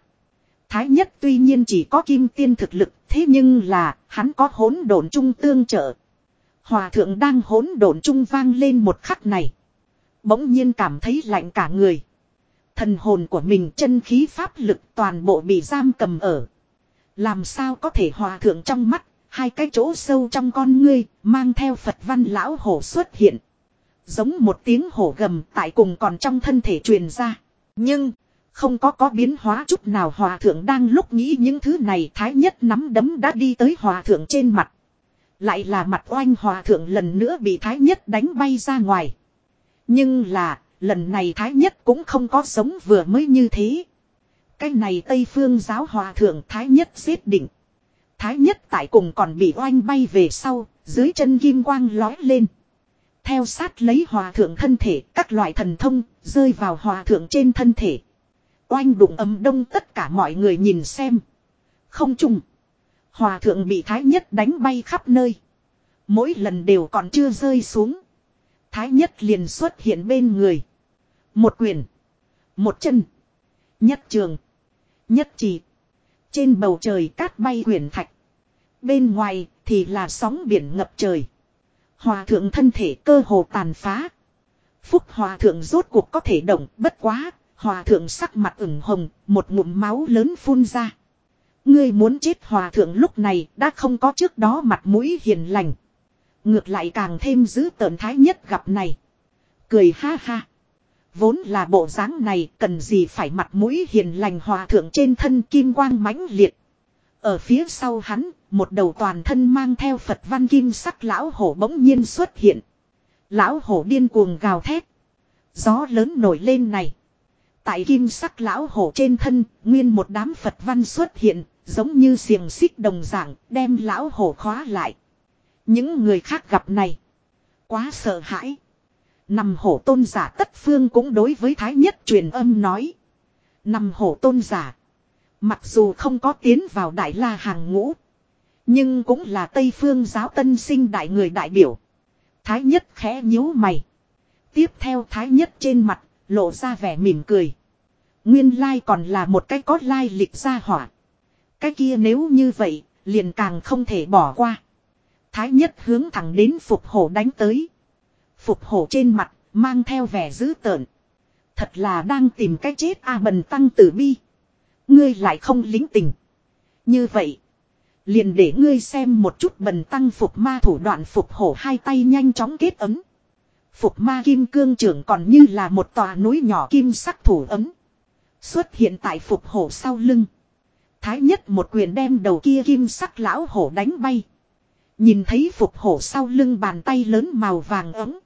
Thái nhất tuy nhiên chỉ có kim tiên thực lực, thế nhưng là, hắn có hỗn độn trung tương trợ. Hòa thượng đang hỗn độn trung vang lên một khắc này. Bỗng nhiên cảm thấy lạnh cả người. Thần hồn của mình chân khí pháp lực toàn bộ bị giam cầm ở. Làm sao có thể hòa thượng trong mắt, hai cái chỗ sâu trong con ngươi, mang theo Phật văn lão hổ xuất hiện. Giống một tiếng hổ gầm tại cùng còn trong thân thể truyền ra. Nhưng, không có có biến hóa chút nào hòa thượng đang lúc nghĩ những thứ này thái nhất nắm đấm đã đi tới hòa thượng trên mặt. Lại là mặt oanh hòa thượng lần nữa bị thái nhất đánh bay ra ngoài. Nhưng là, lần này thái nhất cũng không có sống vừa mới như thế. Cái này Tây Phương giáo hòa thượng thái nhất giết định. Thái nhất tại cùng còn bị oanh bay về sau, dưới chân kim quang lói lên. Theo sát lấy hòa thượng thân thể, các loại thần thông, rơi vào hòa thượng trên thân thể. Oanh đụng ấm đông tất cả mọi người nhìn xem. Không trùng. Hòa thượng bị thái nhất đánh bay khắp nơi. Mỗi lần đều còn chưa rơi xuống. Thái nhất liền xuất hiện bên người. Một quyền. Một chân. Nhất trường. Nhất chỉ. Trên bầu trời cát bay quyền thạch. Bên ngoài thì là sóng biển ngập trời. Hòa thượng thân thể cơ hồ tàn phá. Phúc hòa thượng rốt cuộc có thể động bất quá. Hòa thượng sắc mặt ửng hồng, một ngụm máu lớn phun ra. Ngươi muốn chết hòa thượng lúc này đã không có trước đó mặt mũi hiền lành. Ngược lại càng thêm giữ tợn thái nhất gặp này. Cười ha ha. Vốn là bộ dáng này cần gì phải mặt mũi hiền lành hòa thượng trên thân kim quang mãnh liệt. Ở phía sau hắn, một đầu toàn thân mang theo Phật văn kim sắc lão hổ bỗng nhiên xuất hiện. Lão hổ điên cuồng gào thét. Gió lớn nổi lên này. Tại kim sắc lão hổ trên thân, nguyên một đám Phật văn xuất hiện, giống như xiềng xích đồng dạng, đem lão hổ khóa lại. Những người khác gặp này. Quá sợ hãi. Nằm hổ tôn giả tất phương cũng đối với thái nhất truyền âm nói. Nằm hổ tôn giả. Mặc dù không có tiến vào đại la hàng ngũ. Nhưng cũng là Tây Phương giáo tân sinh đại người đại biểu. Thái nhất khẽ nhíu mày. Tiếp theo thái nhất trên mặt, lộ ra vẻ mỉm cười. Nguyên lai còn là một cái có lai lịch ra hỏa. Cái kia nếu như vậy, liền càng không thể bỏ qua. Thái nhất hướng thẳng đến phục hổ đánh tới. Phục hổ trên mặt, mang theo vẻ dữ tợn. Thật là đang tìm cách chết a bần tăng tử bi. Ngươi lại không lính tình. Như vậy. Liền để ngươi xem một chút bần tăng phục ma thủ đoạn phục hổ hai tay nhanh chóng kết ấm. Phục ma kim cương trưởng còn như là một tòa núi nhỏ kim sắc thủ ấm. Xuất hiện tại phục hổ sau lưng. Thái nhất một quyền đem đầu kia kim sắc lão hổ đánh bay. Nhìn thấy phục hổ sau lưng bàn tay lớn màu vàng ấm.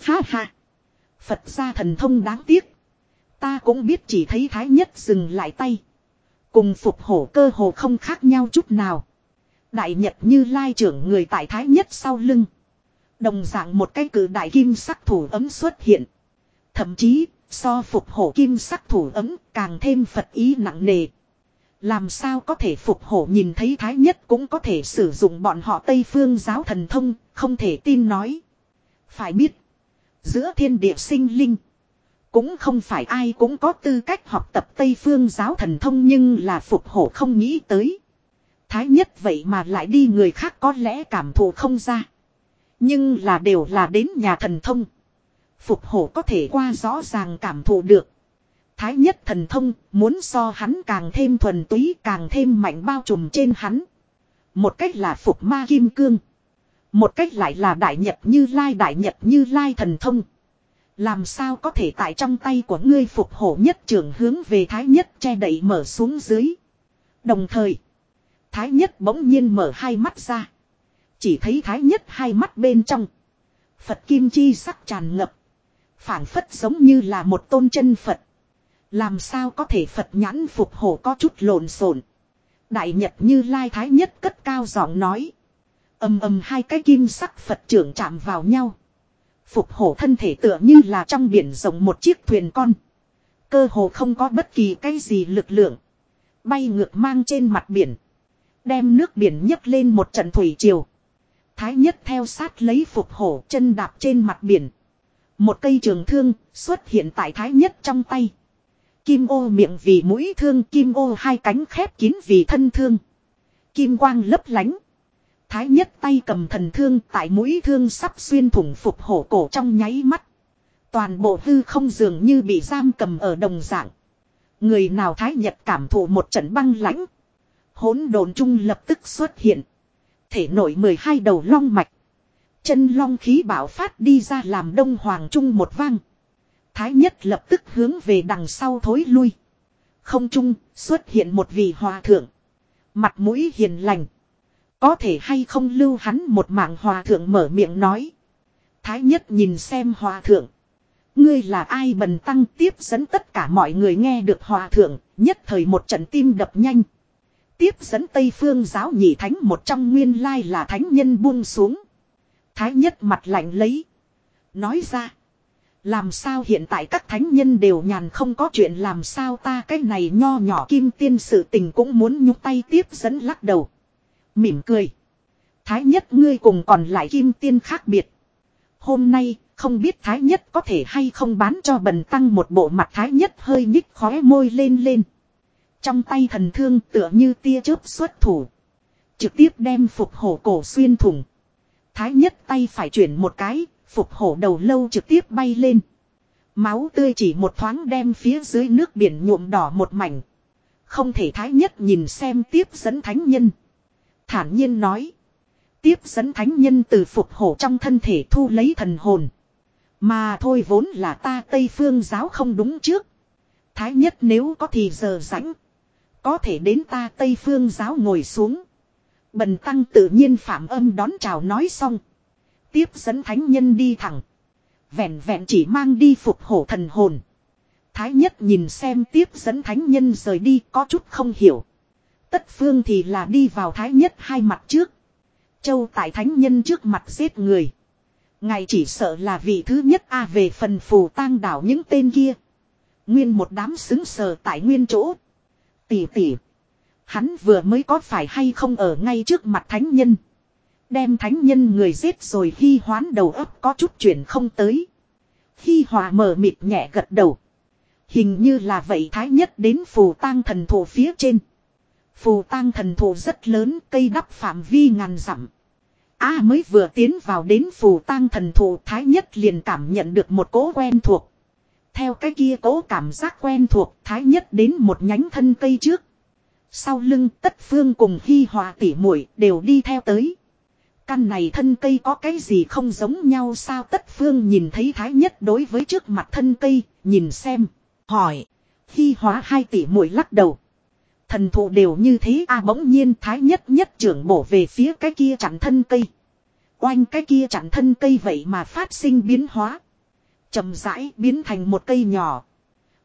Ha ha. Phật gia thần thông đáng tiếc. Ta cũng biết chỉ thấy thái nhất dừng lại tay. Cùng phục hổ cơ hồ không khác nhau chút nào. Đại nhật như lai trưởng người tại thái nhất sau lưng. Đồng dạng một cái cử đại kim sắc thủ ấm xuất hiện. Thậm chí, so phục hổ kim sắc thủ ấm càng thêm Phật ý nặng nề. Làm sao có thể phục hổ nhìn thấy thái nhất cũng có thể sử dụng bọn họ Tây Phương giáo thần thông, không thể tin nói. Phải biết, giữa thiên địa sinh linh, cũng không phải ai cũng có tư cách học tập Tây Phương giáo thần thông nhưng là phục hổ không nghĩ tới. Thái nhất vậy mà lại đi người khác có lẽ cảm thụ không ra. Nhưng là đều là đến nhà thần thông. Phục hổ có thể qua rõ ràng cảm thụ được. Thái nhất thần thông muốn so hắn càng thêm thuần túy càng thêm mạnh bao trùm trên hắn. Một cách là phục ma kim cương. Một cách lại là đại nhật như lai đại nhật như lai thần thông. Làm sao có thể tại trong tay của ngươi phục hổ nhất trường hướng về thái nhất che đậy mở xuống dưới. Đồng thời, thái nhất bỗng nhiên mở hai mắt ra. Chỉ thấy thái nhất hai mắt bên trong. Phật kim chi sắc tràn ngập. phảng phất giống như là một tôn chân Phật. Làm sao có thể Phật nhãn phục hổ có chút lộn xộn. Đại Nhật như Lai Thái Nhất cất cao giọng nói ầm ầm hai cái kim sắc Phật trưởng chạm vào nhau. Phục hổ thân thể tựa như là trong biển rộng một chiếc thuyền con. Cơ hồ không có bất kỳ cái gì lực lượng. Bay ngược mang trên mặt biển. Đem nước biển nhấc lên một trận thủy triều. Thái nhất theo sát lấy phục hổ chân đạp trên mặt biển. Một cây trường thương xuất hiện tại thái nhất trong tay. Kim ô miệng vì mũi thương, kim ô hai cánh khép kín vì thân thương. Kim quang lấp lánh. Thái nhất tay cầm thần thương tại mũi thương sắp xuyên thủng phục hổ cổ trong nháy mắt. Toàn bộ hư không dường như bị giam cầm ở đồng dạng. Người nào thái nhật cảm thụ một trận băng lãnh. Hỗn đồn chung lập tức xuất hiện. Thể nổi 12 đầu long mạch. Chân long khí bảo phát đi ra làm đông hoàng trung một vang. Thái nhất lập tức hướng về đằng sau thối lui. Không trung xuất hiện một vị hòa thượng. Mặt mũi hiền lành. Có thể hay không lưu hắn một mạng hòa thượng mở miệng nói. Thái nhất nhìn xem hòa thượng. Ngươi là ai bần tăng tiếp dẫn tất cả mọi người nghe được hòa thượng, nhất thời một trận tim đập nhanh. Tiếp dẫn Tây Phương giáo nhị thánh một trong nguyên lai là thánh nhân buông xuống. Thái nhất mặt lạnh lấy. Nói ra. Làm sao hiện tại các thánh nhân đều nhàn không có chuyện làm sao ta cái này nho nhỏ kim tiên sự tình cũng muốn nhúc tay tiếp dẫn lắc đầu. Mỉm cười. Thái nhất ngươi cùng còn lại kim tiên khác biệt. Hôm nay không biết thái nhất có thể hay không bán cho bần tăng một bộ mặt thái nhất hơi nhích khóe môi lên lên. Trong tay thần thương tựa như tia chớp xuất thủ. Trực tiếp đem phục hổ cổ xuyên thủng. Thái nhất tay phải chuyển một cái, phục hổ đầu lâu trực tiếp bay lên. Máu tươi chỉ một thoáng đem phía dưới nước biển nhuộm đỏ một mảnh. Không thể thái nhất nhìn xem tiếp dẫn thánh nhân. Thản nhiên nói. Tiếp dẫn thánh nhân từ phục hổ trong thân thể thu lấy thần hồn. Mà thôi vốn là ta Tây Phương giáo không đúng trước. Thái nhất nếu có thì giờ rảnh. Có thể đến ta Tây Phương giáo ngồi xuống. Bần tăng tự nhiên phạm âm đón chào nói xong. Tiếp dẫn thánh nhân đi thẳng. Vẹn vẹn chỉ mang đi phục hổ thần hồn. Thái nhất nhìn xem tiếp dẫn thánh nhân rời đi có chút không hiểu. Tất phương thì là đi vào thái nhất hai mặt trước. Châu tại thánh nhân trước mặt giết người. Ngài chỉ sợ là vị thứ nhất a về phần phù tang đảo những tên kia. Nguyên một đám xứng sờ tại nguyên chỗ. Tỷ tỷ. Hắn vừa mới có phải hay không ở ngay trước mặt thánh nhân. Đem thánh nhân người giết rồi khi hoán đầu ấp có chút chuyển không tới. Khi hòa mở mịt nhẹ gật đầu. Hình như là vậy thái nhất đến phù tang thần thổ phía trên. Phù tang thần thụ rất lớn cây đắp phạm vi ngàn dặm. A mới vừa tiến vào đến phù tang thần thụ thái nhất liền cảm nhận được một cố quen thuộc. Theo cái kia cố cảm giác quen thuộc thái nhất đến một nhánh thân cây trước. Sau lưng tất phương cùng hy hòa tỉ muội đều đi theo tới. Căn này thân cây có cái gì không giống nhau sao tất phương nhìn thấy thái nhất đối với trước mặt thân cây, nhìn xem, hỏi. Hy hóa hai tỷ muội lắc đầu. Thần thụ đều như thế, a à, bỗng nhiên thái nhất nhất trưởng bổ về phía cái kia chặn thân cây. Oanh, cái kia chặn thân cây vậy mà phát sinh biến hóa. chậm rãi biến thành một cây nhỏ.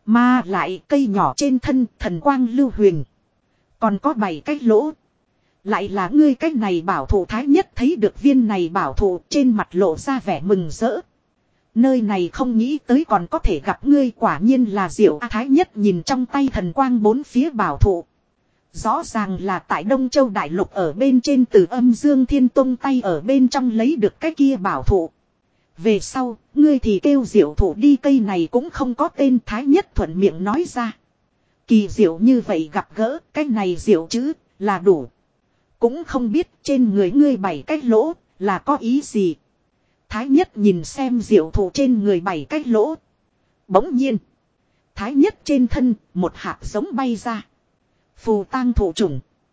Mà lại cây nhỏ trên thân thần quang lưu huyền. Còn có bảy cái lỗ. Lại là ngươi cái này bảo thủ thái nhất thấy được viên này bảo thủ trên mặt lộ ra vẻ mừng rỡ. Nơi này không nghĩ tới còn có thể gặp ngươi quả nhiên là diệu A, Thái nhất nhìn trong tay thần quang bốn phía bảo thụ. Rõ ràng là tại Đông Châu Đại Lục ở bên trên từ âm Dương Thiên Tông tay ở bên trong lấy được cái kia bảo thụ. Về sau, ngươi thì kêu diệu thụ đi cây này cũng không có tên Thái Nhất thuận miệng nói ra. Kỳ diệu như vậy gặp gỡ, cái này diệu chứ, là đủ. Cũng không biết trên người ngươi bảy cái lỗ, là có ý gì. Thái Nhất nhìn xem diệu thụ trên người bảy cái lỗ. Bỗng nhiên. Thái Nhất trên thân, một hạt giống bay ra. Phù tang thụ trùng.